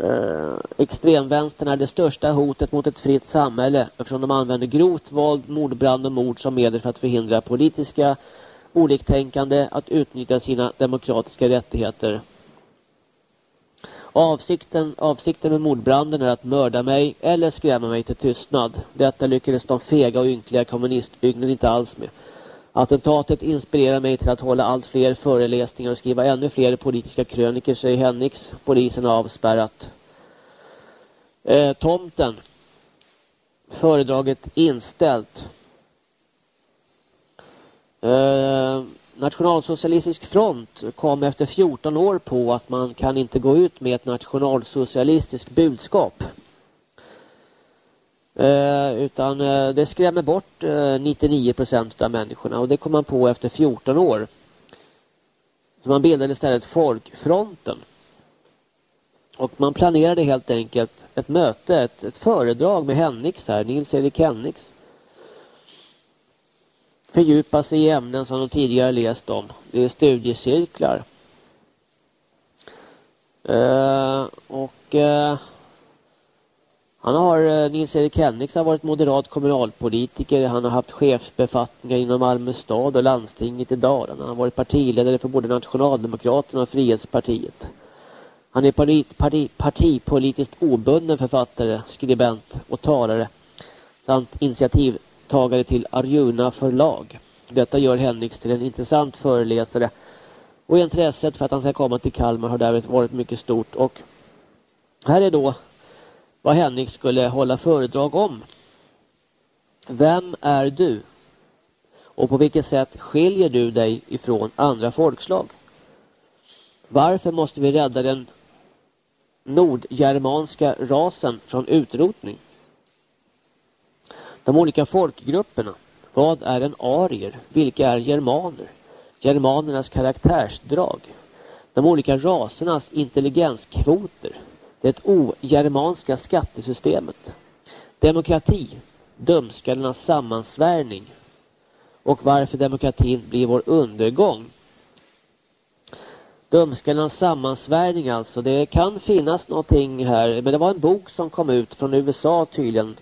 Eh, extremvänstern är det största hotet mot ett fritt samhälle eftersom de använder grovt våld, mordbrand och mord som medel för att förhindra politiska oliktänkande att utnyttja sina demokratiska rättigheter. Avsikten, avsikten med mordbranden är att mörda mig eller skrämma mig till tystnad. Detta lyckades de fega och ynkliga kommunistbygden inte alls med. Attentatet inspirerar mig till att hålla allt fler föreläsningar och skriva ännu fler politiska kröniker, säger Henriks. Polisen har avspärrat eh, tomten. Föredraget inställt. Eh, Nationalsocialistisk front kom efter 14 år på att man kan inte gå ut med ett nationalsocialistiskt budskap. Eh, utan eh, det skrämmer bort eh, 99 procent av människorna och det kom man på efter 14 år. Så man bildade istället Folkfronten. Och man planerade helt enkelt ett möte, ett, ett föredrag med Hennix här, Nils-Erik Hennix fördjupa sig i ämnen som de tidigare läst om. Det är studiecirklar. Eh, och eh, han har, eh, Nils-Erik Henriks har varit moderat kommunalpolitiker. Han har haft chefsbefattningar inom Malmö stad och landstinget i Dalarna. Han har varit partiledare för både Nationaldemokraterna och Frihetspartiet. Han är parti, parti, partipolitiskt obunden författare, skribent och talare samt initiativ tagare till Arjuna förlag. Detta gör Henriks till en intressant föreläsare och intresset för att han ska komma till Kalmar har därvid varit mycket stort. Och här är då vad Henrik skulle hålla föredrag om. Vem är du? Och på vilket sätt skiljer du dig ifrån andra folkslag? Varför måste vi rädda den nordgermanska rasen från utrotning? De olika folkgrupperna. Vad är en arier? Vilka är germaner? Germanernas karaktärsdrag. De olika rasernas intelligenskvoter. Det ogermanska skattesystemet. Demokrati. Dumskallarnas sammansvärjning. Och varför demokratin blir vår undergång. Dumskallarnas sammansvärjning alltså. Det kan finnas någonting här. Men det var en bok som kom ut från USA tydligen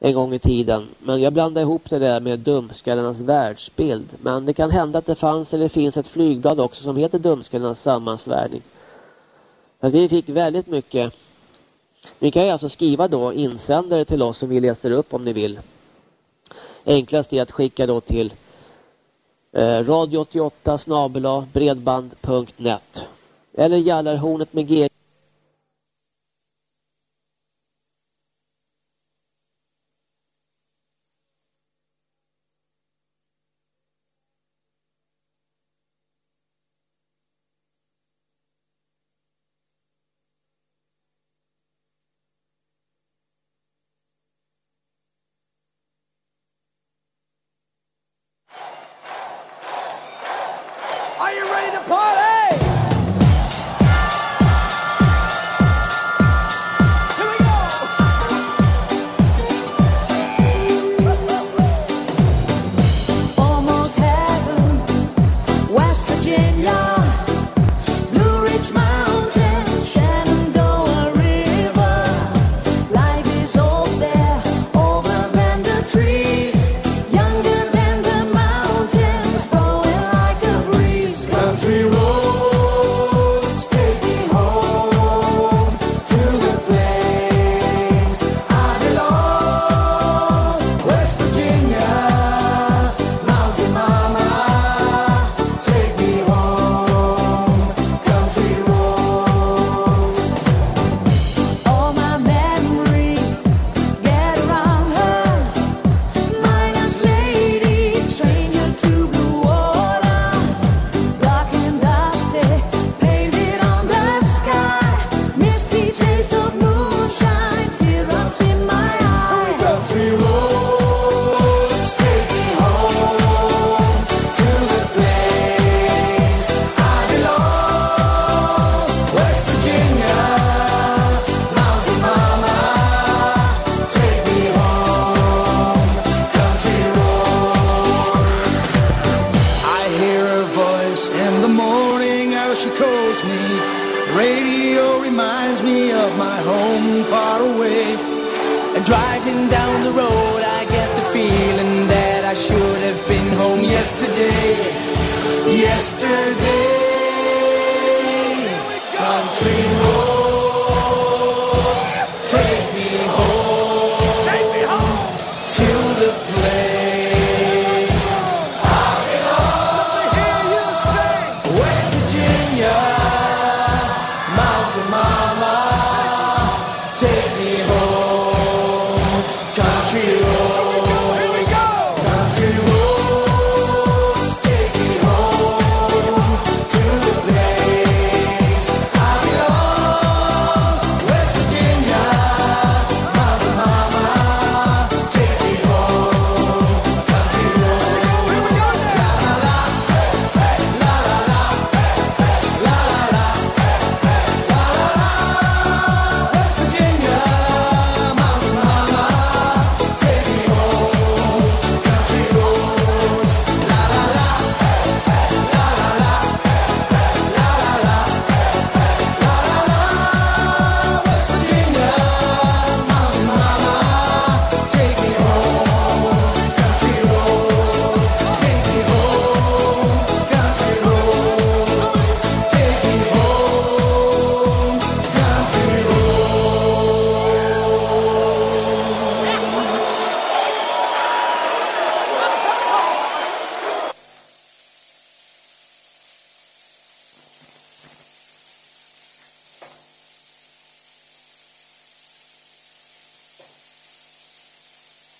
en gång i tiden. Men jag blandade ihop det där med dumskallarnas världsbild. Men det kan hända att det fanns eller finns ett flygblad också som heter dumskallarnas sammansvärjning. Men vi fick väldigt mycket. Ni kan ju alltså skriva då insändare till oss som vi läser upp om ni vill. Enklast är att skicka då till eh, radio 88 snabela bredband.net eller jallarhornet med g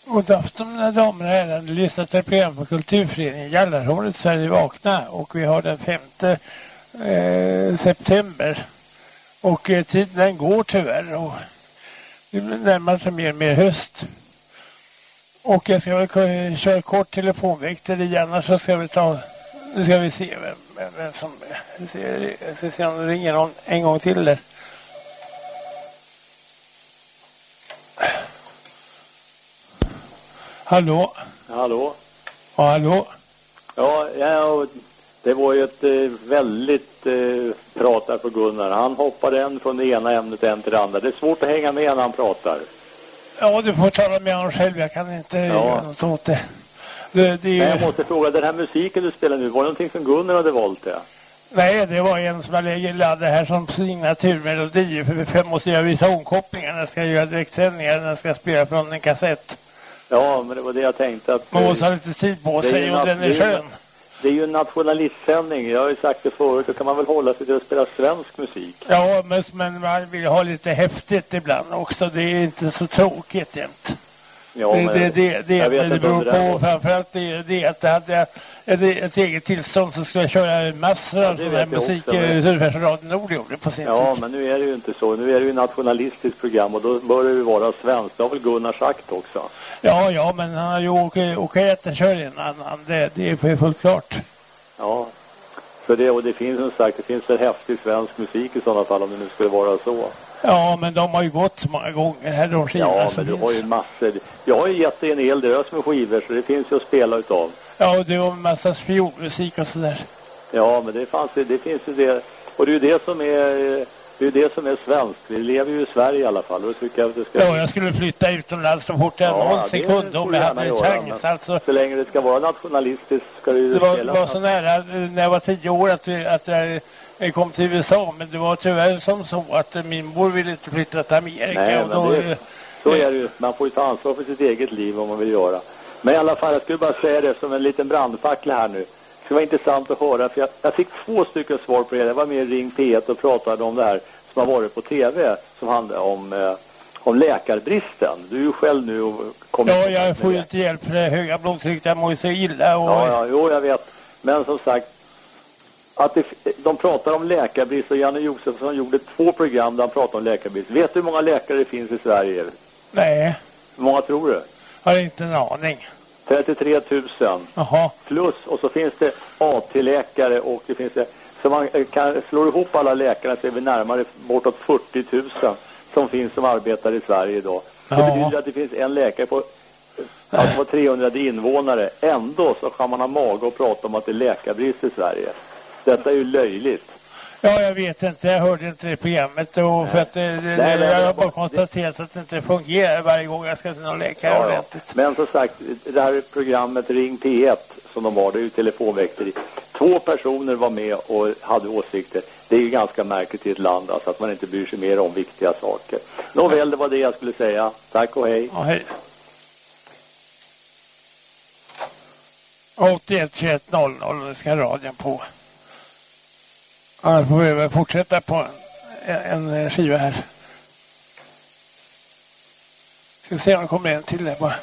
God afton mina damer och herrar. Ni lyssnar till ett program på Kulturföreningen Jallarhornet Sverige Vakna och vi har den 5 eh, september. Och eh, tiden den går tyvärr och det närmar sig mer och mer höst. Och jag ska väl köra kort telefonväktare igen annars så ska vi ta nu ska vi se vem, vem, som ska se, jag ska se om det ringer någon en gång till där. Hallå? Hallå? Ja, hallå? Ja, ja det var ju ett eh, väldigt eh, prat där på Gunnar. Han hoppade en från det ena ämnet en till det andra. Det är svårt att hänga med när han pratar. Ja, du får tala med honom själv. Jag kan inte göra något åt det. Det, det ju... jag måste fråga, den här musiken du spelar nu, var det någonting som Gunnar hade valt det? Nej, det var en som jag laddade här som signaturmelodi. För för jag måste göra vissa omkopplingar när jag ska göra direktsändningar, när jag ska spela från en kassett. Ja, men det var det jag tänkte att... Man måste ha lite tid på sig och den är skön. Det är ju en nationalistsändning. Jag har ju sagt det förut. Då kan man väl hålla sig till att spela svensk musik. Ja, men, men man vill ha lite häftigt ibland också. Det är inte så tråkigt jämt. Ja, det, det, det, det, jag det beror på framförallt det, det att det hade jag ett, ett eget tillstånd så skulle jag köra massor av det sån här jag musik eh, ungefär som Radio Nord gjorde på sin Ja, tid. men nu är det ju inte så. Nu är det ju nationalistiskt program och då bör det ju vara svenskt. Det har väl Gunnar sagt också. Ja, ja, men han har ju Åke, Åke Ätterkör en annan. Det, det är fullt klart. Ja. Så det, och det finns som sagt, det finns väl häftig svensk musik i sådana fall om det nu skulle vara så. Ja, men de har ju gått så många gånger här, de skivorna Ja, men du har ju massor. Jag har ju gett dig en hel drös med skivor så det finns ju att spela utav. Ja, och det var en massa fiolmusik och sådär. Ja, men det, fanns, det finns ju det. Och det är ju det som är, det är det som är svenskt. Vi lever ju i Sverige i alla fall. Och tycker jag att det ska... Ja, jag skulle flytta utomlands så fort jag Ja, någonsin det kunde om du jag hade en chans. Alltså, Så länge det ska vara nationalistiskt ska du ju det var, var så nära eh, när jag var tio år att, vi- att jag eh, kom till USA. Men det var tyvärr som så att eh, min mor ville inte flytta till Amerika. Nej, och då, det- eh, Så är det ju. Man får ju ta ansvar för sitt eget liv vad man vill göra. Men i alla fall, jag skulle bara säga det som en liten brandfackla här nu. Det skulle vara intressant att höra, för jag, jag fick två stycken svar på det. Jag var med i Ring P1 och pratade om det här som har varit på TV, som handlar om, eh, om läkarbristen. Du är ju själv nu och kommer ja, jag får ju inte hjälp för det höga blodtrycket. Jag mår ju så illa. Och, Ja, ja, jo, jag vet. Men som sagt, att det, de pratar om läkarbrist och Janne Josefsson gjorde två program där han pratade om läkarbrist. Vet du hur många läkare det finns i Sverige? Nej, Hur många tror du? har inte en aning. 33 000 Jaha. plus och så finns det AT-läkare och det finns det så man eh, kan slå ihop alla läkare så är vi närmare bortåt 40 000 som finns som arbetar i Sverige idag. Det Ja. betyder att det finns en läkare på alltså på 300 invånare. Ändå så kan man ha mage och prata om att det är läkarbrist i Sverige. Detta är ju löjligt. Ja, jag vet inte. Jag hörde inte det programmet. Och för att det, det, Nej, nej, jag har bara konstaterat att det inte fungerar varje gång jag ska till någon läkare Ja, ordentligt. Men som sagt, det här programmet Ring P1 som de har, det är ju telefonväkteri. Två personer var med och hade åsikter. Det är ju ganska märkligt i ett land alltså, att man inte bryr sig mer om viktiga saker. Nåväl, det var det jag skulle säga. Tack och hej. Ja, hej. 81 21 00 nu ska radion på. Annars får vi väl fortsätta på en, en eh, skiva här. Ska vi se om det kommer en till där bara.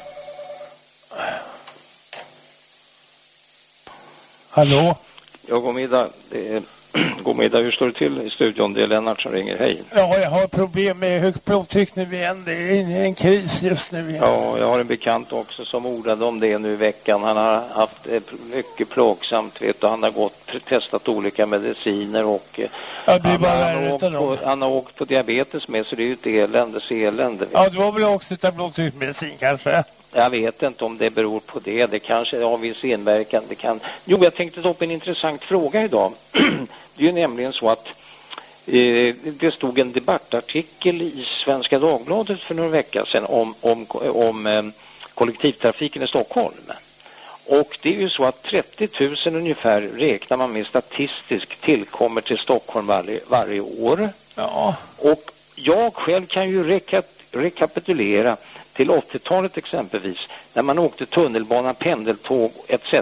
Hallå? Ja, god middag. Det är, [CLEARS THROAT] god middag. Hur står det till i studion? Det är Lennart som ringer. Hej. Ja, jag har problem med högt blodtryck nu igen. Det är en, en kris just nu igen. Ja, jag har en bekant också som ordade om det nu i veckan. Han har haft eh, mycket plågsamt, vet du. Han har gått, testat olika mediciner och eh, Ja, han, han, åkt på, han har åkt på diabetes med så det är ju ett eländes elände. Ja, det var väl också utav blodtrycksmedicin kanske? Jag vet inte om det beror på det. Det kanske har viss inverkan. Det kan... Jo, jag tänkte ta upp en intressant fråga idag. [CLEARS THROAT] det är ju nämligen så att eh, det stod en debattartikel i Svenska Dagbladet för några veckor sedan om, om, om eh, kollektivtrafiken i Stockholm. Och det är ju så att 30 000 ungefär räknar man med statistiskt tillkommer till Stockholm varje, varje år. Ja. Och jag själv kan ju reka, rekapitulera till 80-talet exempelvis, när man åkte tunnelbana, pendeltåg etc.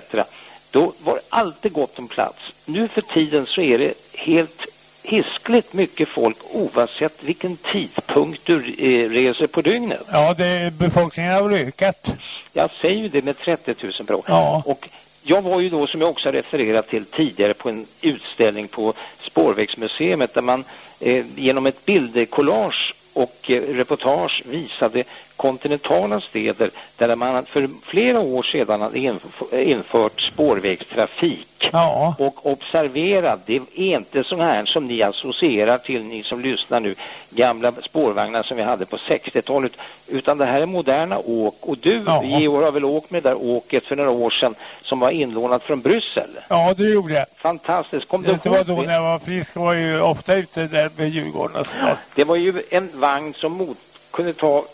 Då var det alltid gott om plats. Nu för tiden så är det helt hiskligt mycket folk oavsett vilken tidpunkt du eh, reser på dygnet. Ja, det, befolkningen har ökat. Jag säger ju det med 30 000 per år. Ja. Och jag var ju då, som jag också refererat till tidigare, på en utställning på Spårvägsmuseet där man eh, genom ett bildkollage och eh, reportage visade kontinentala städer där man för flera år sedan hade inf- infört spårvägstrafik. Ja. Och observera, det är inte sån här som ni associerar till, ni som lyssnar nu, gamla spårvagnar som vi hade på 60-talet, utan det här är moderna åk. Och du, Ja. Georg, har väl åkt med det där åket för några år sedan som var inlånat från Bryssel? Ja, det gjorde jag. Fantastiskt. Kom Det var då när jag var frisk. Var ju ofta ute där med Djurgården och sådär. Det var ju en vagn som mot, kunde ta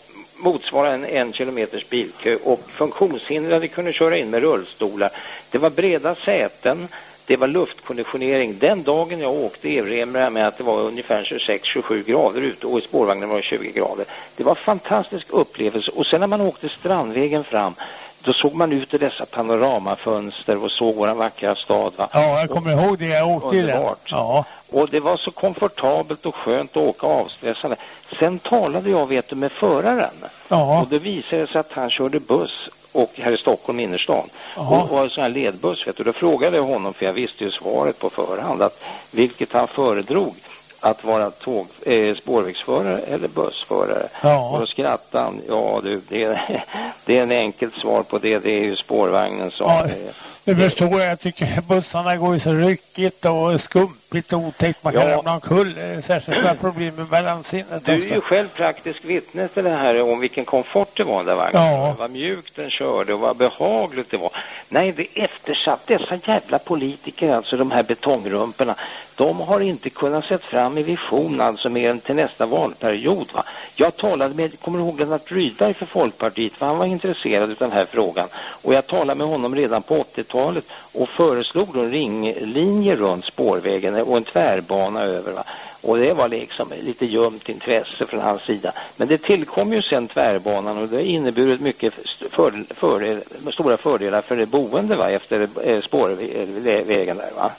motsvarande en en kilometers bilkö och funktionshindrade kunde köra in med rullstolar. Det var breda säten, det var luftkonditionering. Den dagen jag åkte evremade jag med att det var ungefär 26-27 grader ute och i spårvagnen var det 20 grader. Det var en fantastisk upplevelse och sen när man åkte Strandvägen fram då såg man ut i dessa panoramafönster och såg våran vackra stad. Va? Ja, jag kommer ihåg det. Jag åkte den. Underbart. Ja. Och det var så komfortabelt och skönt att åka avstressande. Sen talade jag vet du med föraren. Ja. Och det visade sig att han körde buss och här i Stockholm innerstan. Jaha. Och var en sån här ledbuss vet du. Då frågade jag honom, för jag visste ju svaret på förhand, att vilket han föredrog att vara tåg, eh, spårvägsförare eller bussförare. Ja. Och då skrattade han, ja du, det är, [LAUGHS] det är en enkelt svar på det, det är ju spårvagnen som... Ja. eh, Det förstår jag. Jag tycker bussarna går ju så ryckigt och skumpigt och otäckt. Man kan Ja. ramla omkull. Är Särskilt stora problem med balanssinnet Du är också. ju själv praktisk vittne till det här om vilken komfort det var den där vagnen. Ja. Vad mjukt den körde och vad behagligt det var. Nej, det är eftersatt. Dessa jävla politiker, alltså de här betongrumporna, de har inte kunnat sett fram i vision alltså mer än till nästa valperiod. Va? Jag talade med, kommer du ihåg Lennart Rydberg för Folkpartiet, för han var intresserad av den här frågan. Och jag talade med honom redan på 80-talet och föreslog då en ringlinje runt spårvägen Eh, och en tvärbana över. Va? Och det var liksom lite ljumt intresse från hans sida. Men det tillkom ju sen tvärbanan och det har inneburit mycket fördel, fördel, stora fördelar för det boende va, efter eh, spårvägen där va.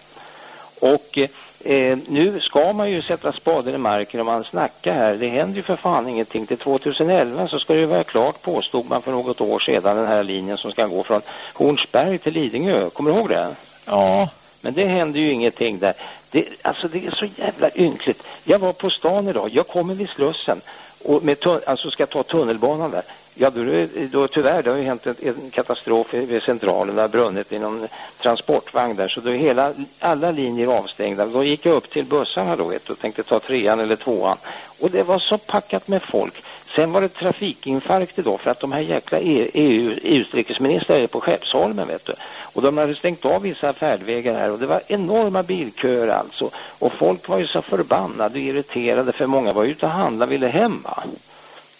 Och eh, nu ska man ju sätta spaden i marken om man snackar här. Det händer ju för fan ingenting. Till 2011 så ska det ju vara klart påstod man för något år sedan den här linjen som ska gå från Hornsberg till Lidingö. Kommer du ihåg det? Ja. Men det händer ju ingenting där. Det, alltså det är så jävla ynkligt. Jag var på stan idag. Jag kommer vid Slussen och med alltså ska ta tunnelbanan där. Ja, då, då tyvärr, det har ju hänt en, en katastrof i- vid centralen. Det har brunnit i någon transportvagn där. Så då är hela, alla linjer avstängda. Då gick jag upp till bussarna då vet och tänkte ta trean eller tvåan. Och det var så packat med folk. Sen var det trafikinfarkt idag för att de här jäkla E-, e EU, utrikesministrar är på Skeppsholmen vet du. Och de hade stängt av vissa färdvägar här och det var enorma bilköer alltså. Och folk var ju så förbannade och irriterade för många var ute och handlade ville hem va.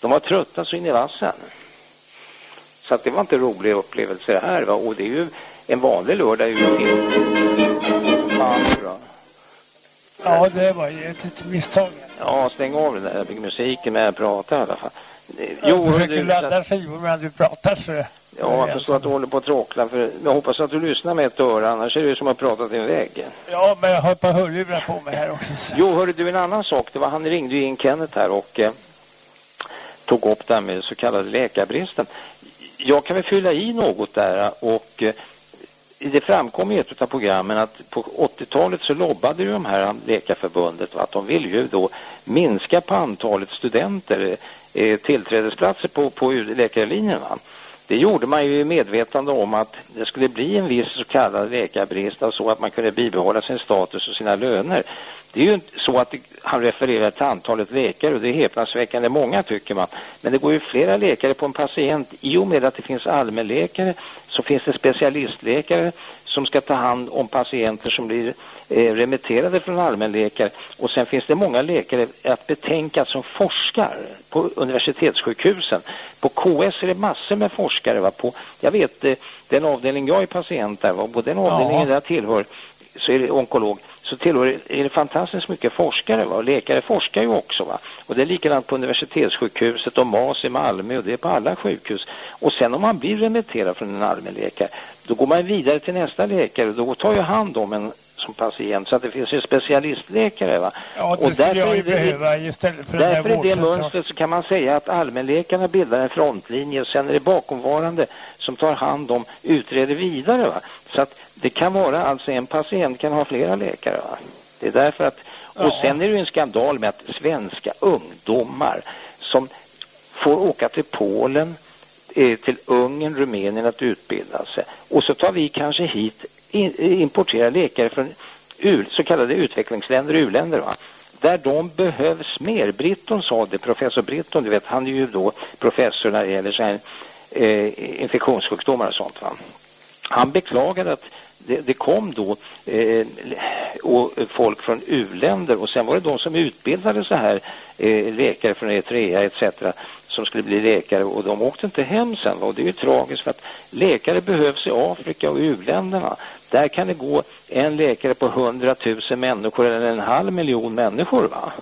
De var trötta så in i vassen. Så att det var inte en rolig upplevelse det här va. Och det är ju en vanlig lördag ute i... Fan. Ja, det var ju ett litet misstag. Ja, stäng av den där musiken med jag pratar i alla fall. Jag Jo, hör försöker du, ladda skivor medan du pratar så... ja, jag förstår att du håller på att tråckla. För jag hoppas att du lyssnar med ett öra, annars är det som att prata till en vägg. Ja, men jag har ett par hörlurar på mig här också. Så. Jo, hörde du en annan sak. Det var, han ringde ju in Kenneth här och eh, tog upp det här med så kallade läkarbristen. Jag kan väl fylla i något där och eh, det framkom i ett av programmen att på 80-talet så lobbade ju de här läkarförbundet att de vill ju då minska på antalet studenter, eh, tillträdesplatser på, på läkarlinjen va. Det gjorde man ju i medvetande om att det skulle bli en viss så kallad läkarbrist så att man kunde bibehålla sin status och sina löner. Det är ju inte så att det, han refererar till antalet läkare och det är häpnadsväckande många tycker man. Men det går ju flera läkare på en patient. I och med att det finns allmänläkare så finns det specialistläkare som ska ta hand om patienter som blir eh, remitterade från allmänläkare. Och sen finns det många läkare att betänka som forskar på universitetssjukhusen. På KS är det massor med forskare. Va? På, jag vet eh, den avdelning jag är patient där, va? på den avdelningen där jag tillhör så är det onkolog så tillhör är det fantastiskt mycket forskare va? och läkare forskar ju också va och det är likadant på universitetssjukhuset och MAS i Malmö och det är på alla sjukhus och sen om man blir remitterad från en allmänläkare då går man vidare till nästa läkare och då tar ju hand om en som patient. Så att det finns ju specialistläkare va. Ja, det Och därför jag ju behöva istället för Därför i det mönstret så kan man säga att allmänläkarna bildar en frontlinje och sen är det bakomvarande som tar hand om, utreder vidare va. Så att det kan vara alltså en patient kan ha flera läkare va. Det är därför att, och Ja. sen är det ju en skandal med att svenska ungdomar som får åka till Polen, eh, till Ungern, Rumänien att utbilda sig. Och så tar vi kanske hit, importerar läkare från så kallade utvecklingsländer, u-länder va. Där de behövs mer. Britton sa det, professor Britton, du vet, han är ju då professor när det gäller så här, eh, infektionssjukdomar och sånt va. Han beklagade att det, det kom då eh, och folk från u-länder och sen var det de som utbildade så här eh, läkare från Eritrea etc. som skulle bli läkare och de åkte inte hem sen och det är ju tragiskt för att läkare behövs i Afrika och u-länderna. Där kan det gå en läkare på 100 000 människor eller en halv miljon människor va.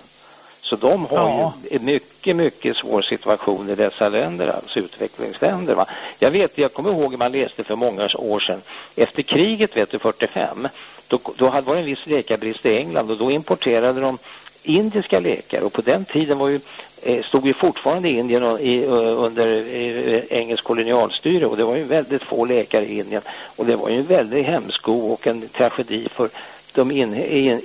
Så de har Ja. ju en mycket, mycket svår situation i dessa länder, alltså utvecklingsländer. Va? Jag vet, jag kommer ihåg man läste för många år sedan, efter kriget, vet du, 45, då, då hade varit en viss läkarbrist i England och då importerade de indiska läkare och på den tiden var ju, eh, stod ju fortfarande Indien eh, under eh, engelsk kolonialstyre och det var ju väldigt få läkare i Indien och det var ju en väldig hämsko och en tragedi för de, in,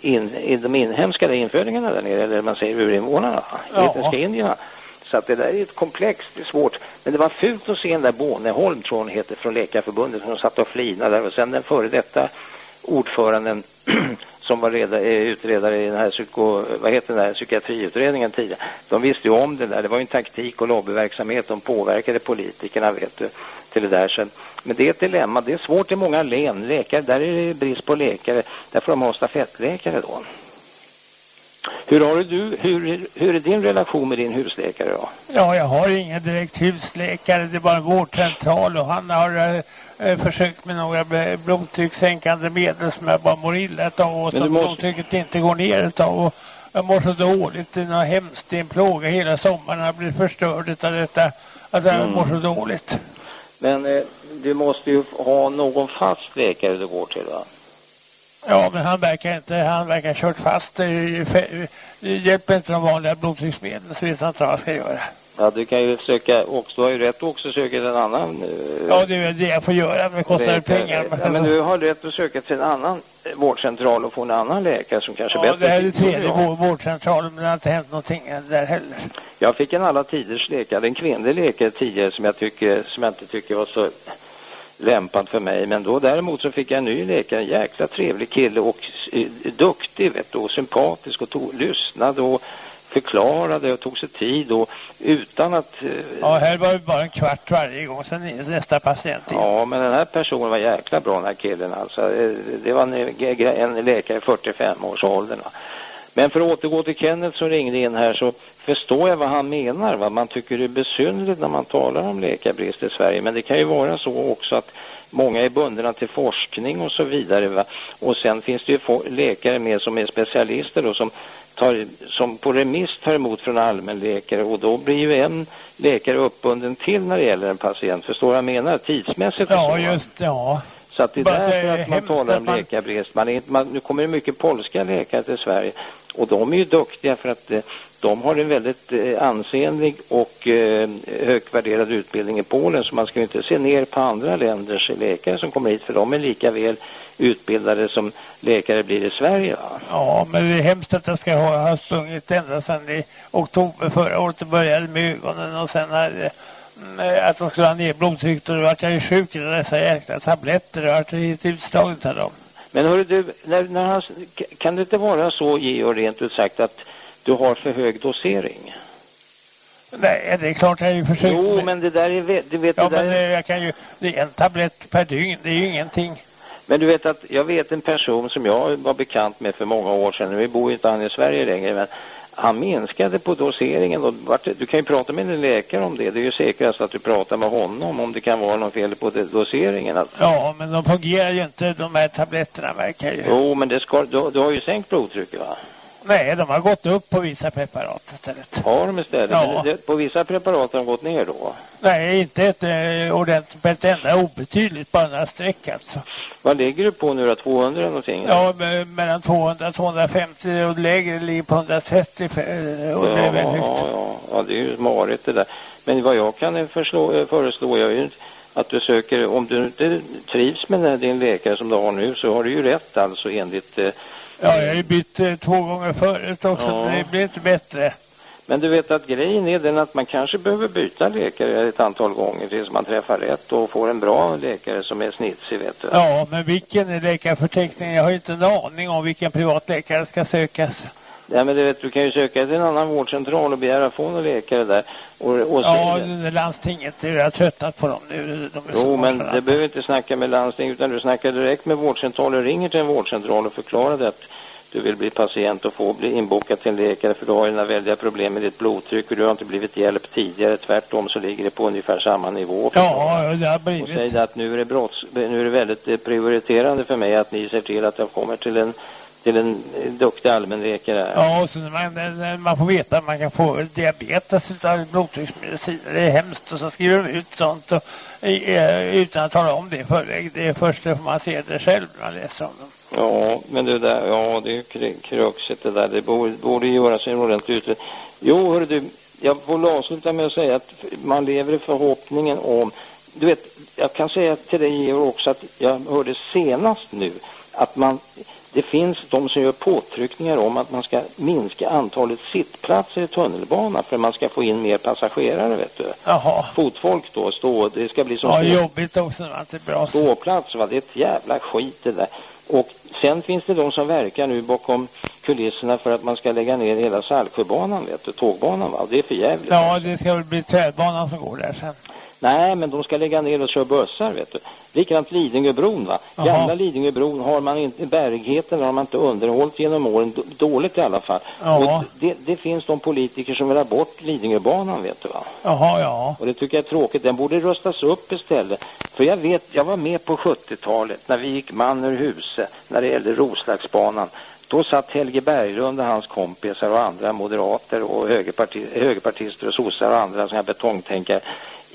in, in, de inhemska infödingarna där nere, eller man säger urinvånarna, Ja. etniska indierna. Så att det där är ett komplext, det är svårt. Men det var fult att se den där Borneholm, tror hon heter, från Läkarförbundet, som satt och flinade där. Och sen den före detta ordföranden [CLEARS THROAT] som var reda, eh, utredare i den här, psyko, vad heter den här psykiatriutredningen tidigare. De visste ju om det där. Det var ju en taktik och lobbyverksamhet. De påverkade politikerna, vet du, till det där. Så, men det är ett dilemma. Det är svårt i många län. Läkare, där är det brist på läkare. Där får de ha stafettläkare då. Hur, har du, hur, hur är din relation med din husläkare då? Ja, jag har ingen direkt husläkare, det är bara en vårdcentral och han har eh, eh, försökt med några blodtryckssänkande medel som jag bara mår illa av och som måste- blodtrycket inte går ner och jag mår så dåligt, det är något hemskt, det är en plåga hela sommaren, jag blir förstörd utav detta, att jag Mm. mår så dåligt. Men eh, du måste ju ha någon fast läkare du går till va? Ja, men han verkar inte, han verkar ha kört fast, det, hjälper inte de vanliga blodtrycksmedlen så vet jag inte vad jag ska göra. Ja, du kan ju söka, också, du har ju rätt att också söka till en annan eh, Ja, det är det jag får göra, men det kostar läkare. pengar. Ja, men du har rätt att söka till en annan eh, vårdcentral och få en annan läkare som kanske Ja, bättre det här är tredje vår- vårdcentralen men det har inte hänt någonting där heller. Jag fick en alla tiders läkare, en kvinnlig läkare tidigare som jag, tycker, som jag inte tycker var så lämpad för mig. Men då däremot så fick jag en ny läkare, en jäkla trevlig kille och eh, duktig vet du, och sympatisk och tog, lyssnade och förklarade och tog sig tid och utan att... eh, Ja, här var det bara en kvart varje gång, sen nästa patient in. Ja, men den här personen var jäkla bra, den här killen alltså. Eh, Det var en, en läkare i 45-årsåldern. va. Men för att återgå till Kenneth som ringde in här så förstår jag vad han menar. Va? Man tycker det är besynnerligt när man talar om läkarbrist i Sverige. Men det kan ju vara så också att många är bundna till forskning och så vidare. Va? Och sen finns det ju läkare med som är specialister då, som, tar, som på remiss tar emot från allmänläkare och då blir ju en läkare uppbunden till när det gäller en patient. Förstår vad jag menar? Tidsmässigt och så, Ja, va? just ja. Så att det är därför är att man talar om läkarbrist. Man är, man, nu kommer det mycket polska läkare till Sverige och de är ju duktiga för att eh, de har en väldigt eh, ansenlig och eh, högvärderad högt värderad utbildning i Polen så man ska ju inte se ner på andra länders läkare som kommer hit för de är lika väl utbildade som läkare blir i Sverige. Va? Ja, men det är hemskt att jag ska ha, ha sprungit ända sedan i oktober förra året och började med ögonen och sen hade, att de skulle ha ner blodtrycket och då vart jag ju sjuk i dessa jäkla tabletter och vart helt utslagen av dem. Men hörru du, när, när han, kan det inte vara så Georg rent ut sagt att du har för hög dosering? Nej, det är klart jag har ju försökt. Jo, men det där är, du vet, Ja, det där men är... eh, jag kan ju, det är en tablett per dygn, det är ju ingenting. Men du vet att jag vet en person som jag var bekant med för många år sedan. Nu bor ju inte han i Sverige längre men han minskade på doseringen och du kan ju prata med en läkare om det. Det är ju säkrast att du pratar med honom om det kan vara något fel på doseringen. Alltså. Ja, men de fungerar ju inte de här tabletterna verkar ju. Jo, men det ska, du, du har ju sänkt blodtrycket va? Nej, de har gått upp på vissa preparat istället. Har de istället? Ja. Det, på vissa preparat har de gått ner då? Nej, inte ett eh, ordentligt, men ett enda obetydligt, bara några streck alltså. Vad ligger du på nu då? 200 eller någonting? Ja, me- mellan 200 250 och lägre ligger på 130 eh, och det är väldigt ja, ja, ja, det är ju marigt det där. Men vad jag kan förslå, eh, föreslå jag är ju att du söker, om du inte trivs med din läkare som du har nu så har du ju rätt alltså enligt eh, Ja, jag har ju bytt eh, två gånger förut också, Ja. men det blir inte bättre. Men du vet att grejen är den att man kanske behöver byta läkare ett antal gånger tills man träffar rätt och får en bra läkare som är snitsig vet du. Ja, men vilken är läkarförteckningen? Jag har ju inte en aning om vilken privatläkare ska sökas. Ja, men du vet, du kan ju söka till en annan vårdcentral och begära få någon läkare där. Och, och Ja, det landstinget, jag har tröttnat på dem nu. De Jo, men det behöver inte snacka med landsting utan du snackar direkt med vårdcentralen. Ringer till en vårdcentral och förklarar det att du vill bli patient och få bli inbokad till en läkare för du har ju några väldiga problem med ditt blodtryck och du har inte blivit hjälpt tidigare. Tvärtom så ligger det på ungefär samma nivå. Ja, det har Och blivit. det att nu är det, brotts, nu är det väldigt prioriterande för mig att ni ser till att jag kommer till en, till en eh, duktig allmänläkare. Ja, och när man, när man får veta att man kan få diabetes utav blodtrycksmediciner. Det är hemskt. Och så skriver de ut sånt och, eh, utan att tala om det i förväg. Det är först får man se det själv när man läser om dem. Ja, men det där, ja det är ju kr- kruxet det där. Det borde, borde göras en ordentlig utredning. Jo, hörru du, jag får avsluta med att säga att man lever i förhoppningen om... Du vet, jag kan säga till dig Georg, också att jag hörde senast nu att man... Det finns de som gör påtryckningar om att man ska minska antalet sittplatser i tunnelbanan för att man ska få in mer passagerare, vet du. Jaha. Fotfolk då, stå, det ska bli som Ja, jobbigt också när man inte bra. ståplats va, det är ett jävla skit det där. Och sen finns det de som verkar nu bakom kulisserna för att man ska lägga ner hela Saltsjöbanan, vet du, tågbanan va, det är för jävligt. Ja, det ska väl bli tvärbanan som går där sen. Nej, men de ska lägga ner och köra bussar, vet du. Likadant Lidingöbron va. Gamla Lidingöbron har man inte, bärigheten har man inte underhållit genom åren, dåligt i alla fall. Ja. Det, det finns de politiker som vill ha bort Lidingöbanan, vet du va. Jaha, ja. Och det tycker jag är tråkigt. Den borde rustas upp istället. För jag vet, jag var med på 70-talet när vi gick man ur huset när det gällde Roslagsbanan. Då satt Helge Berglund och hans kompisar och andra moderater och högerparti, högerpartister och sossar och andra sådana här betongtänkare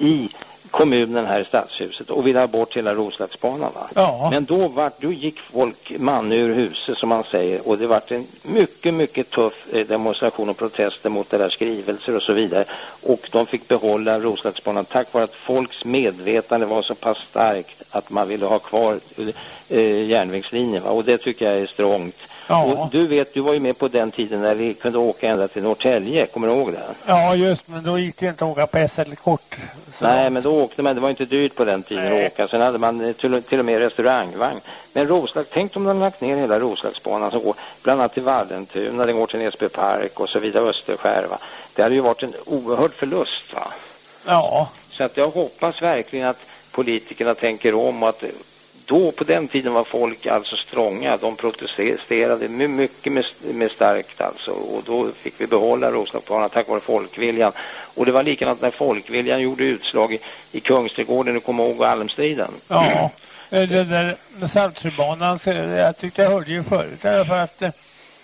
i kommunen här i stadshuset och ville ha bort hela Roslagsbanan va. Ja. Men då, var, då gick folk man ur huset som man säger och det vart en mycket, mycket tuff eh, demonstration och protester mot där skrivelser och så vidare. Och de fick behålla Roslagsbanan tack vare att folks medvetande var så pass starkt att man ville ha kvar eh, järnvägslinjen va? och det tycker jag är strångt. Ja. Och du vet, du var ju med på den tiden när vi kunde åka ända till Norrtälje, kommer du ihåg det? Ja, just, men då gick det inte att åka på SL-kort. Nej, men då åkte man, det var inte dyrt på den tiden Nej. att åka. Sen hade man till, till och med restaurangvagn. Men Roslag, tänk om de hade lagt ner hela Roslagsbanan som går bland annat till Vallentuna, den går till Näsby Park och så vidare, Österskär va. Det hade ju varit en oerhörd förlust va. Ja. Så att jag hoppas verkligen att politikerna tänker om och att då på den tiden var folk alltså strånga. De protesterade mycket med, med starkt alltså. Och då fick vi behålla Roslagsbanan tack vare folkviljan. Och det var likadant när folkviljan gjorde utslag i, i Kungsträdgården, du kommer ihåg Almstriden? Ja. Eh, det Den där Saltsjöbanan, jag tyckte jag hörde ju förut i alla fall att eh,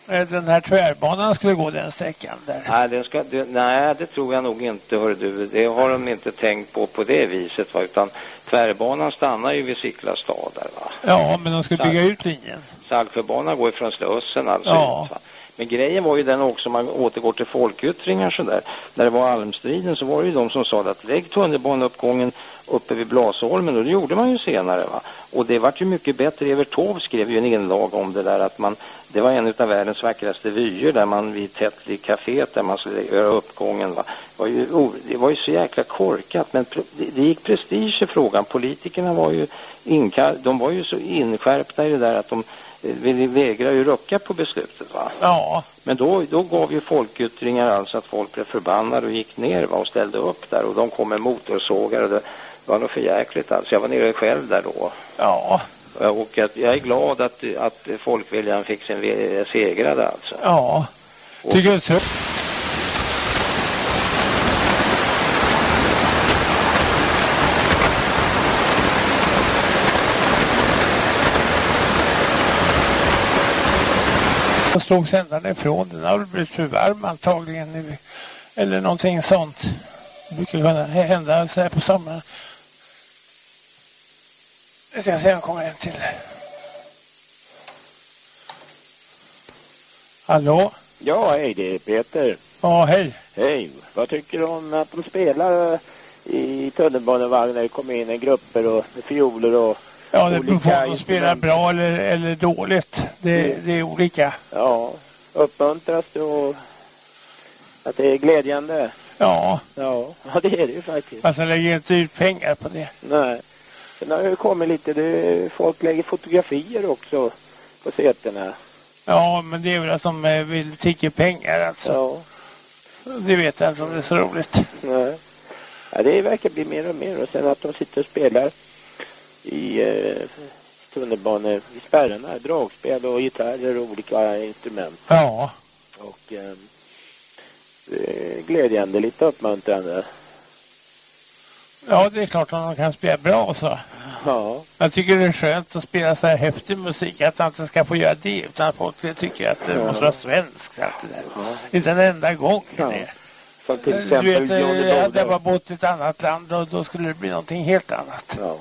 den här tvärbanan skulle gå den sträckan där. Nej, den ska, det, nej, det tror jag nog inte, hör du. Det har de inte tänkt på på det viset, va? Utan tvärbanan stannar ju vid Sickla stad där, va. Ja, men de skulle bygga ut linjen. Saltsjöbanan går ju från Slussen alltså Ja. ut? Men grejen var ju den också, om man återgår till folkyttringar så där. När det var Almstriden så var det ju de som sa att lägg tunnelbaneuppgången uppe vid Blasholmen och det gjorde man ju senare va. Och det vart ju mycket bättre. Evert Taube skrev ju en inlag om det där att man, det var en av världens vackraste vyer där man vid Tetley-kaféet där man skulle göra uppgången va. Det var ju, det var ju så jäkla korkat men det, det gick prestige i frågan. Politikerna var ju inkall, de var ju så inskärpta i det där att de eh, ville vägra ju rucka på beslutet va. Ja. Men då, då gav ju folkyttringar alltså att folk blev förbannade och gick ner va, och ställde upp där och de kom med motorsågar och det var nog för jäkligt alltså. Jag var nere själv där då. Ja. Och att jag är glad att, att folkviljan fick sin segrade alltså. Ja. Tycker du så? Så slog sändaren ifrån. Den har blivit för varm antagligen nu. Eller någonting sånt. Det brukar kunna hända så här på sommaren. Jag ska se om det kommer en till. Hallå? Ja, hej, det är Peter. Ja, hej. Hej. Vad tycker du om att de spelar eh, i tunnelbanevagnar? Det kommer in i grupper och fioler och... Ja, det beror på om de spelar bra eller, eller dåligt. Det, det är olika. Ja, uppmuntras det och att det är glädjande? Ja, Ja, [LAUGHS] ja det är det ju faktiskt. fast jag lägger inte ut pengar på det. Nej. Sen har det kommit lite, det, folk lägger fotografier också på sätena. Ja, men det är väl att de eh, vill tigga pengar alltså. Ja, Det vet jag inte om det är så roligt. nej. Ja, det verkar bli mer och mer. Och sen att de sitter och spelar i eh, tunnelbane, i spärrarna, dragspel och gitarrer och olika instrument. Ja, Och eh, glädjande, lite uppmuntrande. ja det är klart om de kan spela bra så. Ja, Jag tycker det är skönt att spela så här häftig musik, att man inte ska få göra det utan att folk tycker att det måste vara svenskt. Allt det där. Inte en enda gång. Ja. Det. som till Du vet, eh, hade jag bara bott i ett annat land och då skulle det bli någonting helt annat. Ja,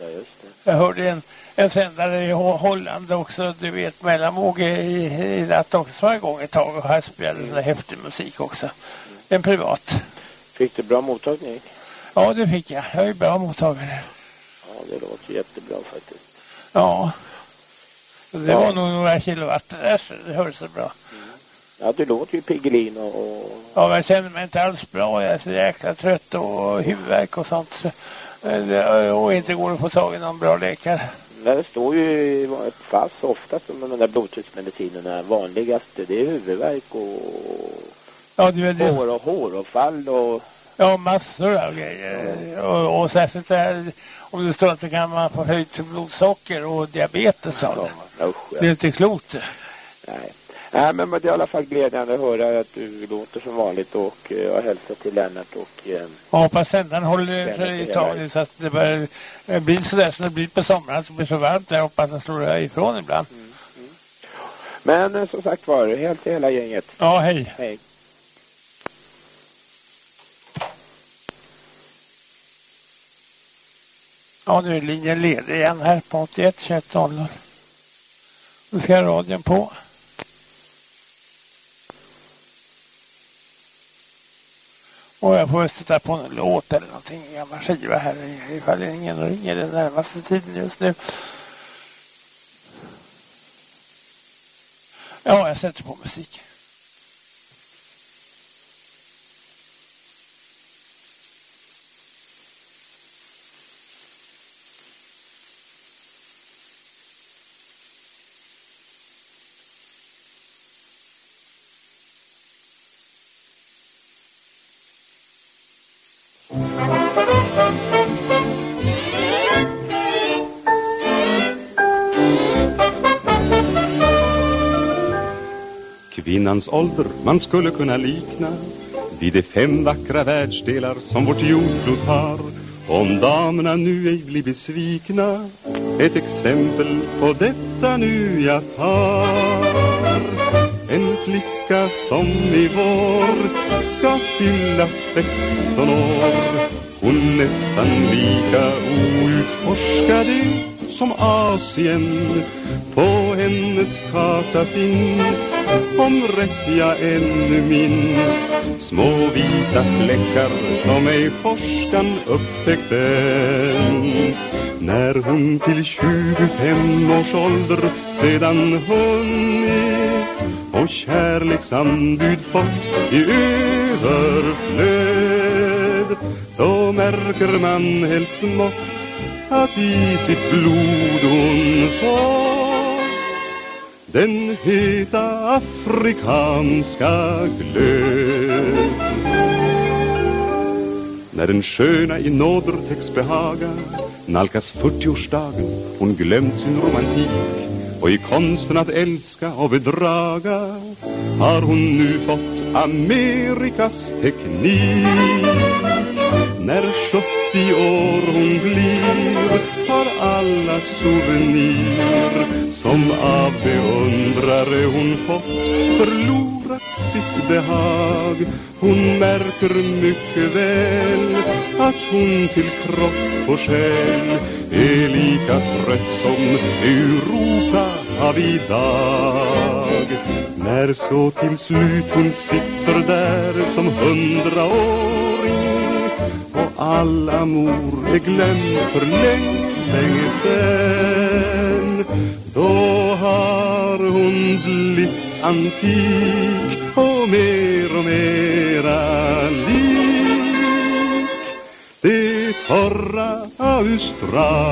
ja, just det. Jag hörde en, en sändare i Ho- Holland också, du vet mellanvåg i, i natt också en gång ett tag och här spelade mm. häftig musik också. En privat. Fick du bra mottagning? Ja, det fick jag. Jag är bra mottagare. Ja, det låter jättebra faktiskt. Ja. Det Ja. var nog några kilowatt där så det hördes så bra. Ja, du låter ju Piggelin och... Ja, men jag känner mig inte alls bra. Jag är så jäkla trött och huvudvärk och sånt. Så, Och inte går att få tag i någon bra läkare. det står ju i ett fass ofta som de där blodtrycksmedicinerna. Vanligaste det är huvudvärk och Ja, du vet, det, hår och håravfall och... ja massor av grejer. Och, och särskilt där, om det står att det kan man få höjt blodsocker och diabetes av det. Ja, usch, Det är ja. inte klokt. Nej. Nej, men det är i alla fall glädjande att höra att du låter som vanligt och eh, jag hälsar till Lennart och... Eh, Jag hoppas sändaren håller sig i tag nu så att det börjar bli sådär som det blir på sommaren. Så det blir så varmt där. Jag hoppas den slår ifrån ibland. men eh, som sagt var, helt till hela gänget. Ja, hej. Hej. Ja, nu är linjen ledig igen här på 81 21 00. Nu ska radion på. Och jag får väl sätta på en låt eller någonting, en gammal skiva här ifall ingen ringer den närmaste tiden just nu. Ja, jag sätter på musik. Kvinnans ålder man skulle kunna likna vid de fem vackra världsdelar som vårt jordklot har. Om damerna nu ej blir besvikna ett exempel på detta nu jag tar. En flicka som i vår ska fylla 16 år Hon nästan lika outforskad är som Asien. På hennes karta finns, om rätt jag ännu minns Små vita fläckar som ej forskan upptäckte. Än När hon till 25 års ålder sedan hunnit och kärleksanbud fått i överflöd Då märker man helt smått sitt blod hon fått den heta afrikanska glöd när den sköna i nåder behaga nalkas 40-årsdagen, hon glömt sin romantik och i konsten att älska och bedraga har hon nu fått Amerikas teknik. När 70 år hon blir har alla souvenir som av beundrare hon fått förlorat sitt behag. Hon märker mycket väl att hon till kropp och själ är lika trött som Europa av idag. När så till slut hon sitter där som hundraåring och alla mor är glömd för länge, länge sen Då har hon blivit antik och mer och mera lik det torra Australien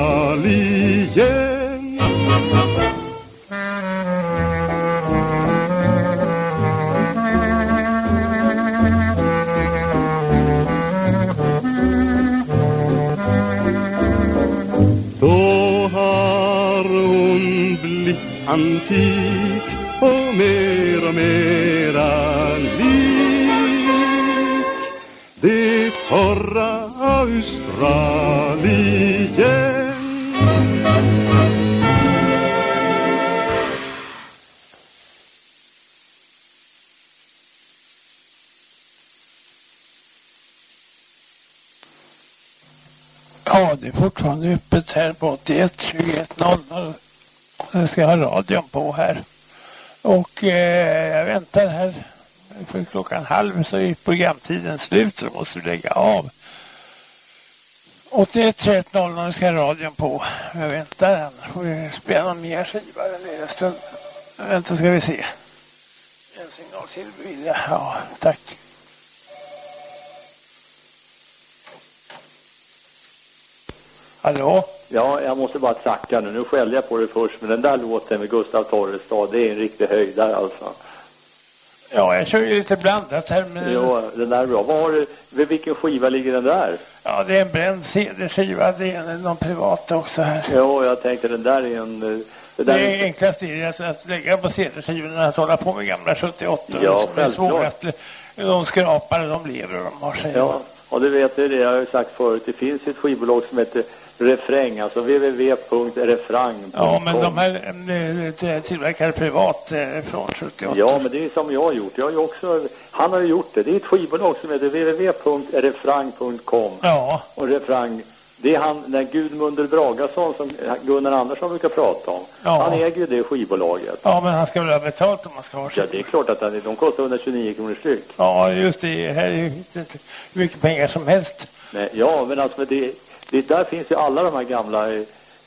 Då har hon blivit antik och och mera lik det torra Australien Ja, det är fortfarande öppet här på 81 21 00. Nu ska jag ha radion på här. Och eh, jag väntar här. För klockan halv så är programtiden slut så då måste vi lägga av. 81 21 00 ska radion på. Jag väntar än. Får vi spela någon mer skiva eller en stund. Vänta ska vi se. En signal till vill jag. Ja, tack. Hallå? Ja, jag måste bara tacka nu. Nu skällde jag på det först, men den där låten med Gustav Torrestad, det är en riktig höjdare alltså. Ja, jag kör ju lite blandat här med... Jo, den där är bra. Vad har du, vid vilken skiva ligger den där? Ja, det är en bränd CD-skiva. Det är någon privat också här. Jo, jag tänkte den där är en... eh, Det Det där är enklast är det alltså att lägga på CD-skivorna att hålla på med gamla 78 Ja, som är självklart. svåra att de skrapar de lever och de har sig. Ja, och du vet det, det jag har ju sagt förut. Det finns ett skivbolag som heter Refräng, alltså www.refrang.com. Ja, men de här eh, tillverkade privat eh, från 78. Ja, men det är som jag har gjort. Jag har ju också, han har ju gjort det. Det är ett skivbolag som heter www.refrang.com. Ja. Och Refrang, det är han, den Gudmundur Bragason som Gunnar Andersson brukar prata om. Ja. Han äger ju det skivbolaget. Ja, men han ska väl ha betalt om man ska ha Ja, det är klart att han, de kostar 129 kronor styck. Ja, just det. Här är ju hur mycket pengar som helst. Nej, ja, men alltså det, det, där finns ju alla de här gamla, eh,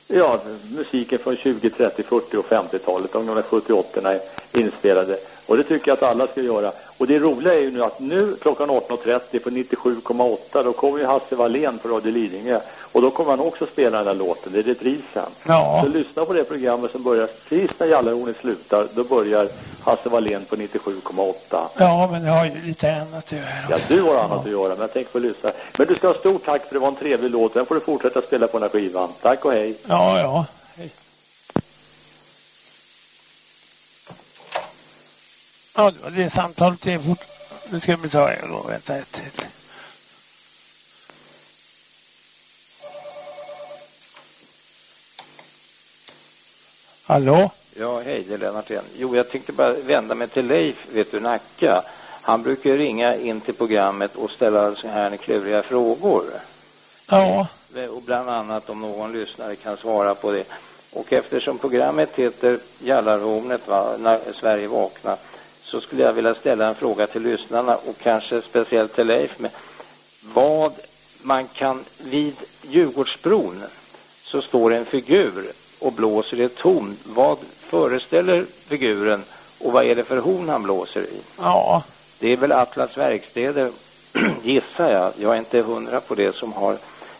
ja, musiken från 20, 30, 40 och 50-talet. De gamla 78 är inspelade. Och det tycker jag att alla ska göra. Och det roliga är ju nu att nu klockan 18.30 på 97,8 då kommer ju Hasse Wallén på Radio Lidingö. Och då kommer han också spela den där låten, det är reprisen. Ja. Så lyssna på det programmet som börjar precis när Jallarhornet slutar. Då börjar Hasse Wallén på 97,8. Ja, men jag har ju lite annat att göra. Ja, du har annat att göra, men jag tänker få lyssna. Men du ska ha stort tack för det var en trevlig låt. Den får du fortsätta spela på den här skivan. Tack och hej. Ja, ja. Hej. Ja, det samtalet. Är fort... Nu ska vi ta. Vänta ett till. Hallå? Ja, hej, det är Lennart igen. Jo, jag tänkte bara vända mig till Leif, vet du, Nacka. Han brukar ringa in till programmet och ställa så här kluriga frågor. Ja. Och bland annat om någon lyssnare kan svara på det. Och eftersom programmet heter Jallarhornet, va, när Sverige vaknar, så skulle jag vilja ställa en fråga till lyssnarna och kanske speciellt till Leif med vad man kan vid Djurgårdsbron så står en figur och blåser i ett torn. Vad föreställer figuren och vad är det för horn han blåser i? Ja. Det är väl Atlas verkstäder, [CLEARS THROAT] gissar jag. Jag är inte hundra på det som har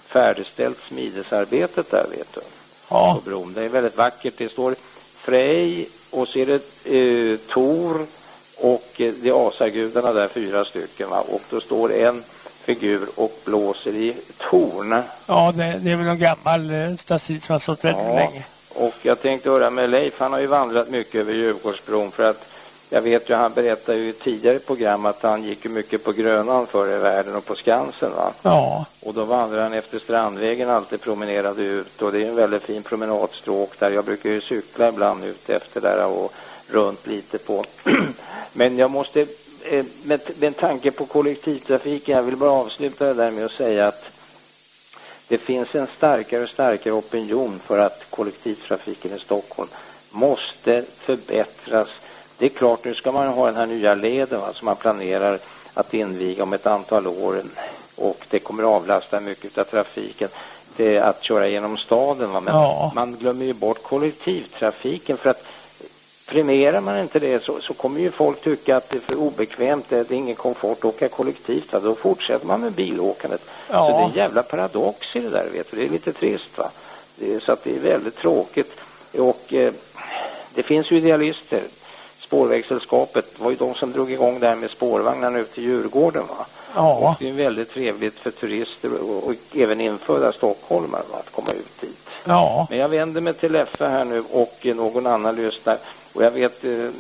färdigställt smidesarbetet där, vet du. Ja. På bron. Det är väldigt vackert. Det står Frej och så är det eh, Tor och eh, det är asagudarna där, fyra stycken. Va? Och då står en figur och blåser i torn. Ja, det, det är väl en gammal eh, staty som har stått väldigt Ja. länge. Och jag tänkte höra med Leif, han har ju vandrat mycket över Djurgårdsbron för att Jag vet ju, han berättade ju i tidigare program att han gick ju mycket på Grönan förr i världen och på Skansen va. Ja, Och då vandrade han efter Strandvägen alltid promenerade ut och det är en väldigt fin promenadstråk där. Jag brukar ju cykla ibland ut efter där och runt lite på. [CLEARS THROAT] Men jag måste, eh, med, med tanke på kollektivtrafiken, jag vill bara avsluta det där med att säga att det finns en starkare och starkare opinion för att kollektivtrafiken i Stockholm måste förbättras. Det är klart, nu ska man ha den här nya leden va, som man planerar att inviga om ett antal år och det kommer avlasta mycket av trafiken. Det är att köra genom staden va, men Ja. man glömmer ju bort kollektivtrafiken för att premierar man inte det så, så kommer ju folk tycka att det är för obekvämt, det, det är ingen komfort att åka kollektivt va? då fortsätter man med bilåkandet. Ja. Så det är en jävla paradox i det där vet du, det är lite trist va. Det så att det är väldigt tråkigt och eh, det finns ju idealister. Spårvägssällskapet var ju de som drog igång det här med spårvagnarna ut till Djurgården va. ja, Det är väldigt trevligt för turister och, och även infödda stockholmare va, att komma ut dit. ja. Men jag vänder mig till Leffe här nu och eh, någon annan lyssnar. Och jag vet, eh,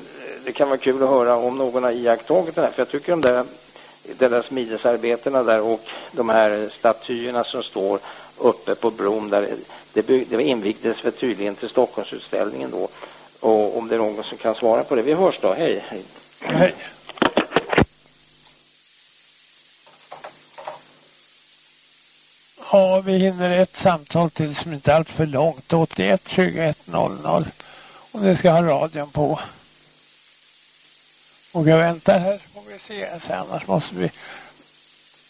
det kan vara kul att höra om någon har iakttagit det här. För jag tycker de där, de där smidesarbetena där och de här statyerna som står uppe på bron där. Det, bygg, det invigdes för tydligen till Stockholmsutställningen då. Och om det är någon som kan svara på det. Vi hörs då. Hej. hej. Hej. Ja, vi hinner ett samtal till som inte är allt för långt. 81 21 00. Och det ska ha radion på. Och jag väntar här så får vi se. Så annars måste vi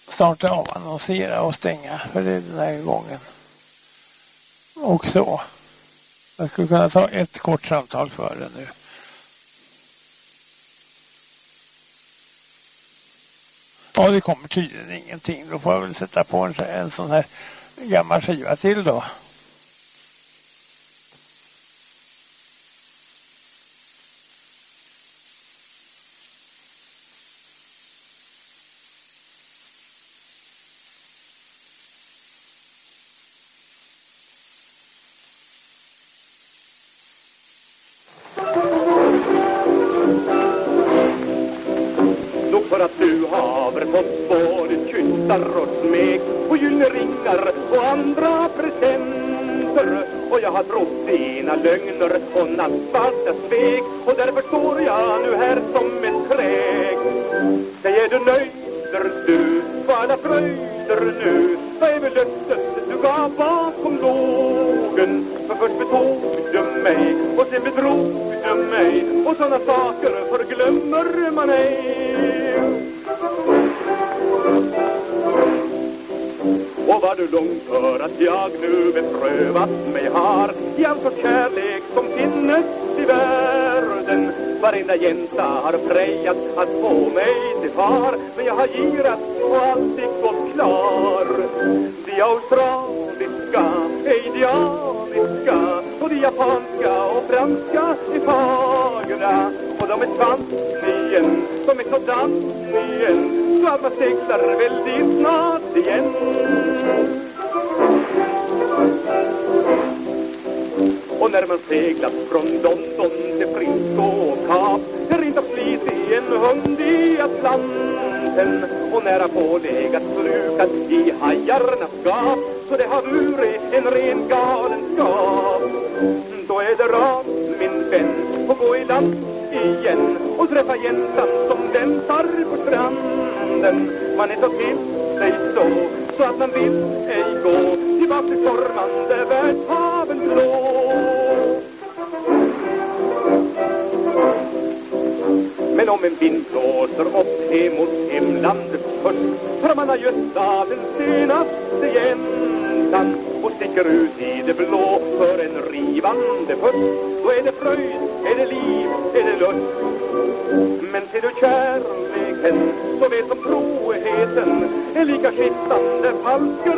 starta av, annonsera och stänga. För det är den här gången. Och så. Jag skulle kunna ta ett kort samtal före nu. Ja, det kommer tydligen ingenting. Då får jag väl sätta på en, en sån här gammal skiva till då. Land igen Och träffa jäntan som väntar på stranden. Man är så till sig så så att man vill ej gå tillbaka till stormande världshaven blå Men om en vind blåser upp emot hemlandet först Tar man adjössa den senaste jäntan Och sticker ut i det blå för en rivande först men ser du kärleken såväl som troheten Är lika skiftande. Falsk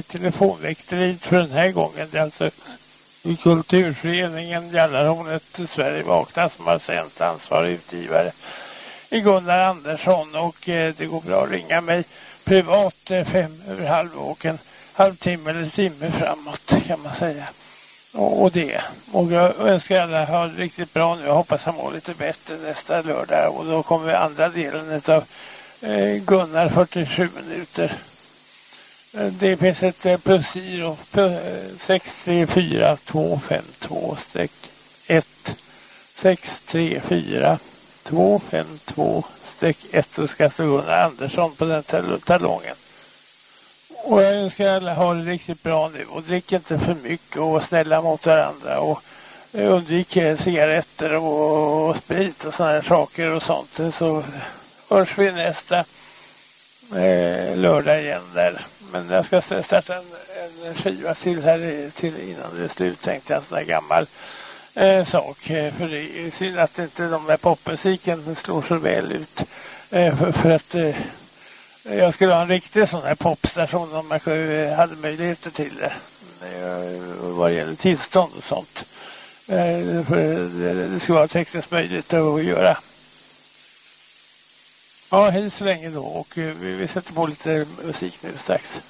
nu telefonväxteriet telefonväkteriet för den här gången. Det är alltså i Kulturföreningen Jallarhornet Sverige vakna som har sänt ansvarig utgivare i Gunnar Andersson och eh, det går bra att ringa mig privat eh, fem över halv och en halvtimme eller timme framåt kan man säga. Och, och det. Och jag önskar alla ha det riktigt bra nu. Jag hoppas han mår lite bättre nästa lördag och då kommer andra delen av eh, Gunnar 47 minuter. Eh, det finns ett eh, plusgiro 634252 1 634 252 1 och ska stå Gunnar Andersson på den talongen. Och jag önskar alla ha det riktigt bra nu och drick inte för mycket och var snälla mot varandra och eh, undvik eh, cigaretter och, och sprit och sådana här saker och sånt så hörs vi nästa eh, lördag igen där. Men jag ska starta en, en skiva till här till innan det är slut tänkte jag en sån där gammal eh, sak. Eh, för det är synd att inte de där popmusiken slår så väl ut. Eh, för, för att eh, jag skulle ha en riktig sån här popstation om jag eh, hade möjligheter till det. Eh, Vad gäller tillstånd och sånt. Eh, för det, det ska vara tekniskt möjligt att göra. Ja, hej så länge då och eh, vi, vi sätter på lite musik nu strax.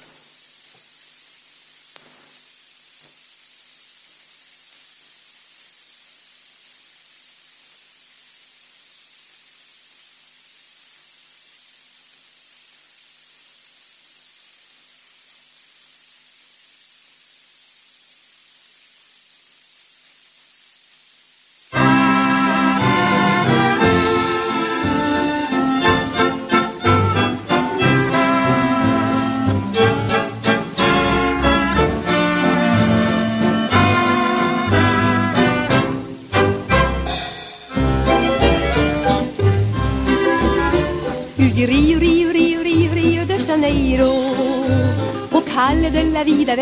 Ställe de la Vida,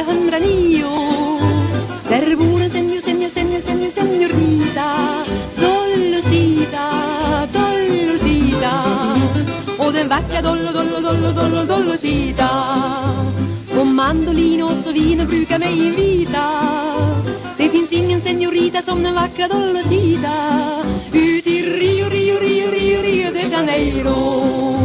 109 Där bor en senor, senor, senor, senor, senorita Dollosita, Dollosita Och den vackra Dollo, Dollo, Dollo, Dollo, Dollosita På mandolin och så vin brukar mig invita. Det finns ingen seniorita som den vackra Dollosita Ut i Rio, Rio, Rio, Rio, Rio de Janeiro.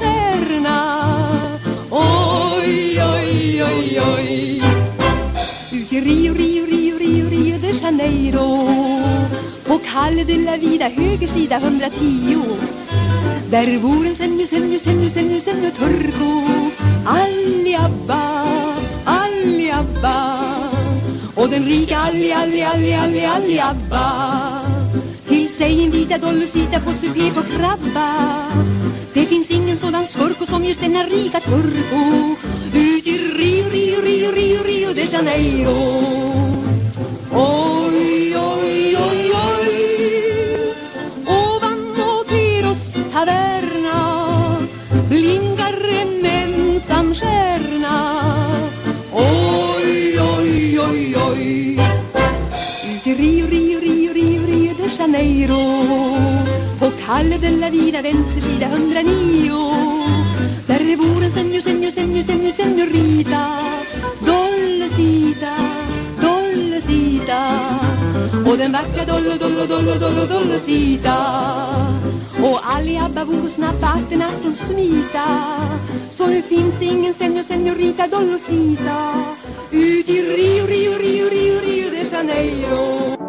Stjärna. Oj, oj, oj, oj. Ut i Rio, Rio, Rio, Rio, Rio de Janeiro. På Calle de la Vida, högersida 110 där bor en senor, senor, senor, senor, senor Turco. Alliabba, Alliabba. Och den rika Alli, Alli, Alli, Alli, Alliabba. Till sig en vita Dollusita på supé på krabba. Det finns ingen sådan skurko som just denna rika turko. Ut i Rio, Rio, Rio, Rio, Rio de Janeiro. Oj, oj, oj, oj. Ovan Moteros taverna blinkar en ensam stjärna Oj, oj, oj, oj. Ut i Rio, Rio, Rio, Rio, Rio de Janeiro. På Calle de la Vida, vänstersida 109 Där bor en senor, senor, senor, senor, senorita Dollosita, Dollosita. Och den vackra Dollo, Dollo, Dollo, Dollo, Dollosita. Och Alliabba vore snabba att en afton smita. Så nu finns det ingen senor, senorita Dollosita. Ut i Rio, Rio, Rio, Rio, Rio de Janeiro